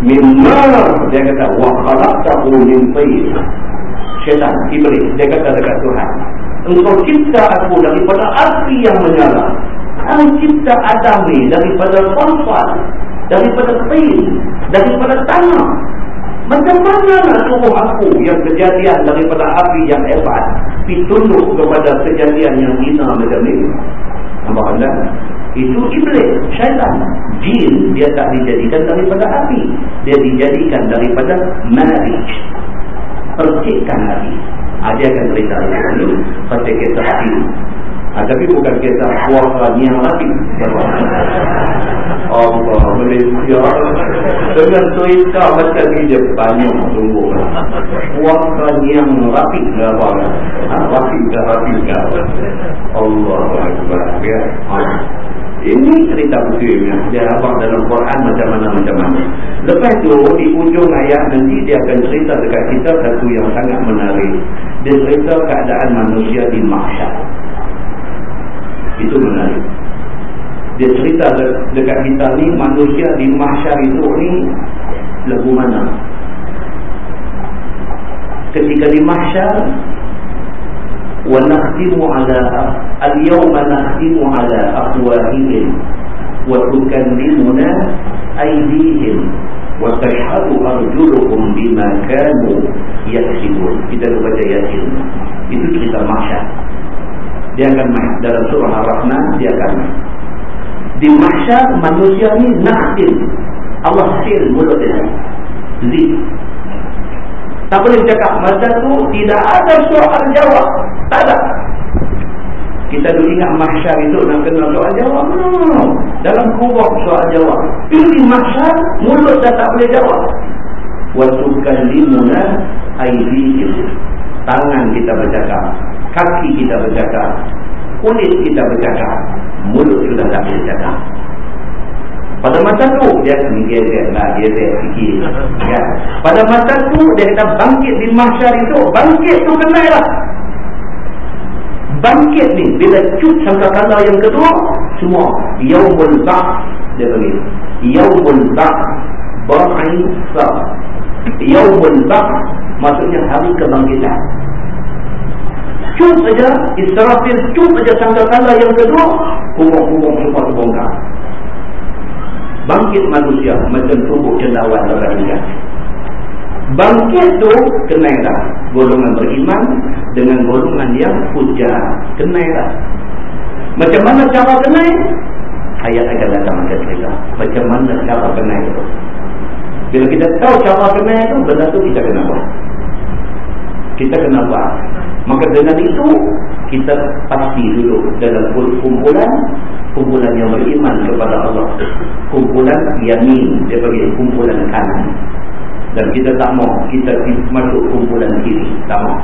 minnar. Dia kata, wa khalaq tahu min fayir. Syaitan, iblis, dia kata dekat Tuhan. Engkau cipta aku daripada api yang menyala. Kamu cipta Adam ni daripada konfal, daripada tin, daripada tanah. Macam mana nak suruh aku yang kejadian daripada api yang hebat ditunduk kepada kejadian yang hina macam ni? Nampak anda? Itu iblis, syaitan. Jin dia tak dijadikan daripada api. Dia dijadikan daripada marriage. Percikan api. Ha, dia akan cerita. Pasal kisah api. Ha, tapi bukan kita puasa yang lagi. Allah Malaysia dengan cerita macam ni dia banyak sungguh. Puasa yang rapi ke apa? Ha, rapi ke rapi ke? Allah Akbar. Ya. Ha. Ini cerita putihnya. Dia abang dalam Quran macam mana macam mana. Lepas tu di ujung ayat nanti dia akan cerita dekat kita satu yang sangat menarik. Dia cerita keadaan manusia di mahsyar. Itu menarik. Dia cerita dekat kita ni manusia di mahsyar itu ni lagu mana? Ketika di mahsyar wa nakhtimu ala al-yawma nakhtimu ala afwahihim wa tukallimuna aydihim wa tashhadu arjuluhum bima kanu yaksibun. Kita baca yasin. Itu cerita mahsyar dia akan main. Dalam surah Ar-Rahman dia akan main. Di mahsyar manusia ni nakhil Allah sil mulut dia. Zi tak boleh cakap masa tu tidak ada soal jawab. Tak ada. Kita dulu ingat mahsyar itu nak kenal soal jawab. No, no, no. dalam kubur soal jawab. Ini mahsyar mulut dah tak boleh jawab. Wa tukallimuna aydihim. Tangan kita bercakap kaki kita bercakap kulit kita bercakap mulut sudah tak bercakap pada masa tu dia gezer lah gezer fikir ya. pada masa tu dia kata bangkit di mahsyar itu bangkit tu kenal lah. Bangkit ni bila cut sangkakala yang kedua semua yaumul ba'th dia panggil yaumul ba'th ba'isa yaumul ba'th maksudnya hari kebangkitan cut saja Israfil cut saja sangkakala yang kedua kumuk-kumuk semua terbongkar bangkit manusia macam tubuh cendawan lepas ikan bangkit tu kenal dah golongan beriman dengan golongan yang hujah kenal dah macam mana cara kenal ayat akan datang akan cerita. Macam mana cara kenal tu? Bila kita tahu cara kenal tu benda tu kita kena buat. Kita kena buat maka dengan itu kita pasti duduk dalam kumpulan kumpulan yang beriman kepada Allah. Kumpulan yamin dia bagi kumpulan kanan. Dan kita tak mau kita masuk kumpulan kiri. Tak mau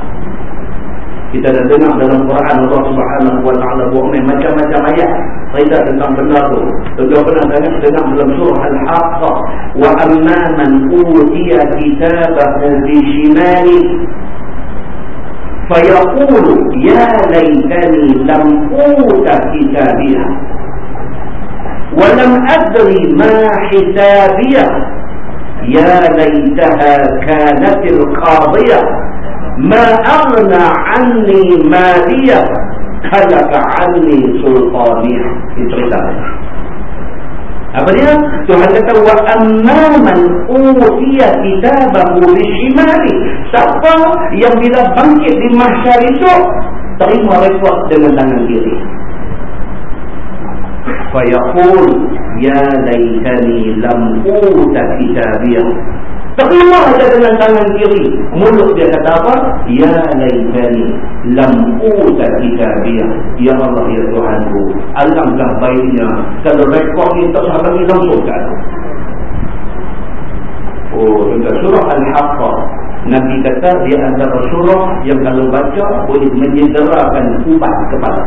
kita dah dengar dalam Quran Allah Subhanahu wa taala buat macam-macam ayat. Cerita tentang benda tu. Tuan pernah dengar dengar dalam surah Al-Haqqah wa amma man utiya kitabahu bi shimali فيقول يا ليتني لم أوت كتابيه ولم أدري ما حسابيه يا ليتها كانت القاضية. ما أغنى عني مالية. هلك عني سلطانية. Apa dia? Tuhan kata wa amman utiya kitabahu bishimali. Siapa yang bila bangkit di mahsyar itu terima rekod dengan tangan kiri. Fayaqul Ya laytani lam uta kitabiyah Terima saja dengan tangan kiri Mulut dia kata apa? Ya laytani lam uta kitabiyah Ya Allah ya Tuhanku Alangkah baiknya Kalau rekod ni tak sahabat ni langsung kan Oh, tentang surah Al-Haqqah Nabi kata dia antara surah yang kalau baca boleh menyederakan ubat kepala.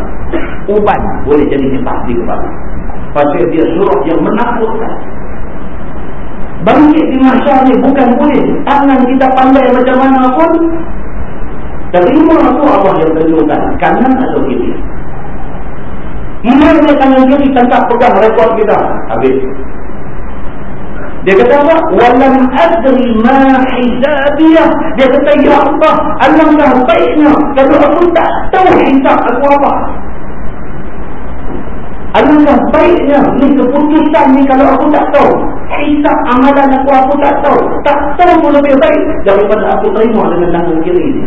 Ubat boleh jadi cepat di kepala. Pasal dia surah yang menakutkan. Bangkit di masa ni bukan boleh. Tangan kita pandai macam mana pun. Terima tu Allah yang tentukan. Kanan atau kiri. Mana tangan kiri tentang pegang rekod kita. Habis. Dia kata apa? Walam adri ma hizabiyah. Dia kata, Ya Allah, alangkah baiknya. Kalau aku tak tahu hisab aku apa. Alangkah baiknya ni keputusan ni kalau aku tak tahu. Hisab amalan aku aku tak tahu. Tak tahu pun lebih baik daripada aku terima dengan tangan kiri ni.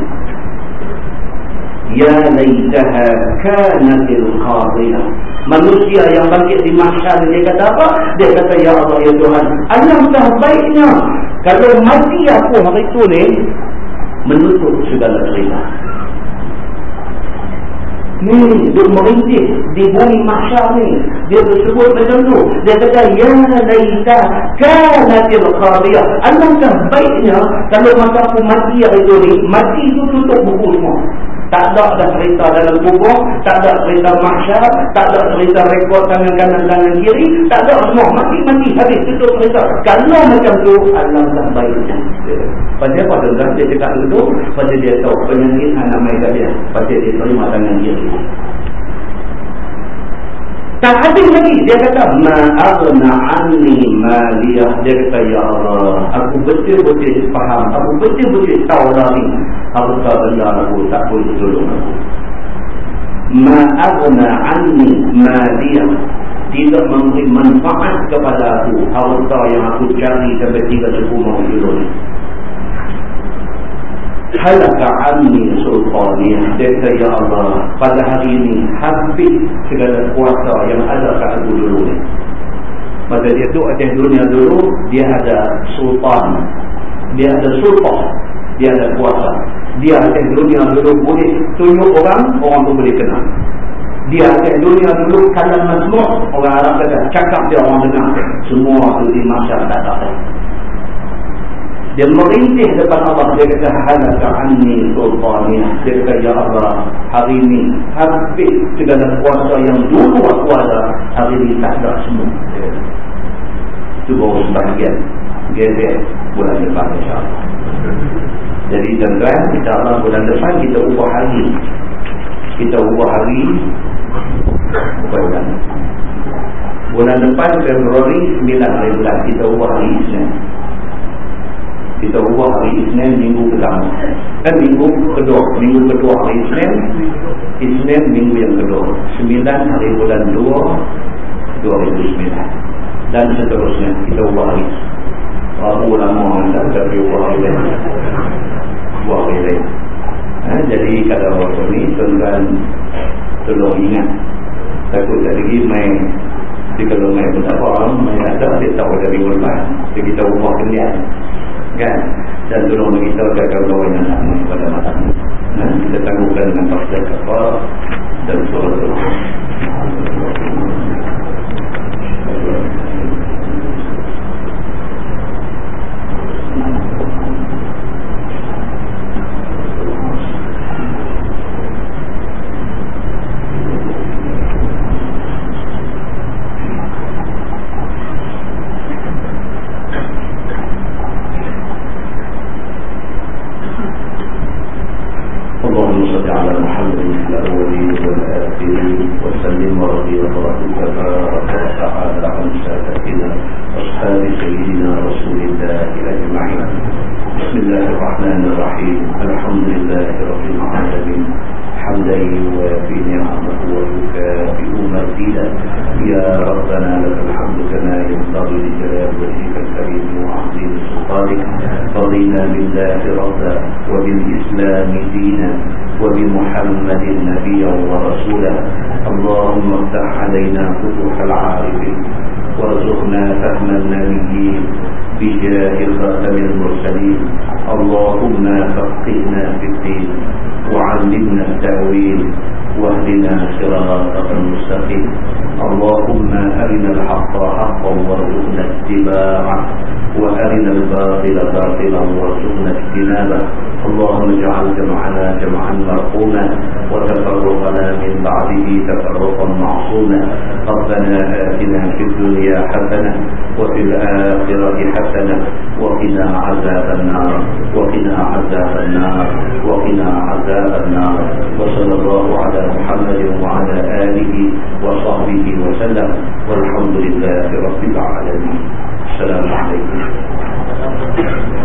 Ya laitaha kanatil qadiyah. Manusia yang bangkit di mahsyar dia kata apa? Dia kata ya Allah ya Tuhan, alangkah baiknya kalau mati aku hari itu ni menutup segala cerita. Ni dia merintih di bumi mahsyar ni. Dia bersebut macam tu. Dia kata, Ya laita kanatil qadiyah. Alangkah baiknya kalau masa aku mati hari itu ni, mati itu tutup buku semua. Tak ada dah cerita dalam kubur, tak ada cerita mahsyar, tak ada cerita rekod tangan kanan tangan kiri, tak ada semua. Mati-mati habis tutup cerita. Kalau macam tu, alangkah baiknya. Pasal apa tuan Dia cakap itu, pasal dia tahu penyakit anak mereka dia. Pasal dia terima tangan kiri. Tak habis lagi. Dia kata ma'arna anni maliyah. Dia kata ya Allah aku betul-betul faham. Aku betul-betul tahu lagi harta benda aku tak boleh tolong aku. Ma'arna anni maliyah. Tidak memberi manfaat kepada aku. Harta yang aku cari sampai tiga sepuluh kilo halaka anni sultaniyah dia ya Allah pada hari ini habis segala kuasa yang ada kat aku dulu ni. Pada dia tu atas dunia dulu dia ada sultan. Dia ada sultan dia ada kuasa. Dia atas dunia dulu boleh tunjuk orang orang tu boleh kenal. Dia atas dunia dulu kalam mazmur orang Arab kata cakap dia orang dengar. Semua tu di masyarakat tak ada dia merintih depan Allah. Dia kata halaka anni sultaniyah dia kata ya Allah hari ini habis segala kuasa yang dulu aku ada hari ini tak ada semua. Itu baru sebahagian. Geser bulan depan insyaAllah. Jadi tuan-tuan insyaAllah bulan depan kita ubah hari. Kita ubah hari bulan. Bulan depan Februari 9 hari bulan. Kita ubah hari kita ubah hari Isnin minggu pertama kan minggu kedua minggu kedua hari Isnin. Isnin minggu yang kedua 9 hari bulan 2 2009 dan seterusnya. Kita ubah hari. Rabu lama anda tapi ubah hari lain. Ubah hari lain. Ha, jadi kalau waktu ni tuan-tuan tolong ingat. Takut tak lagi main. Jadi kalau main pun tak faham main ada dia tahu dari ulman jadi kita ubah kenian kan? Dan tolong kita akan bawa anak pada malam ha? kita tangguhkan dengan pasal kapal dan محمد نبيا ورسولا اللهم افتح علينا فتوح العارفين وارزقنا فهم النبيين بجاه خاتم المرسلين. اللهم فقهنا في الدين وعلمنا التأويل واهدنا صراطك المستقيم. اللهم أرنا الحق حقا وارزقنا اتباعه. وأرنا الباطل باطلا وارزقنا اجتنابه. اللهم اجعل جمعنا جمعا مرحوما وتفرقنا من بعده تفرقا معصوما. ربنا آتنا في الدنيا حسنة وفي الآخرة حسنة وقنا عذاب النار. وقنا عذاب النار. وقنا عذاب النار. وصلى الله على محمد وعلى آله وصحبه وسلم. والحمد لله رب العالمين. Assalamualaikum.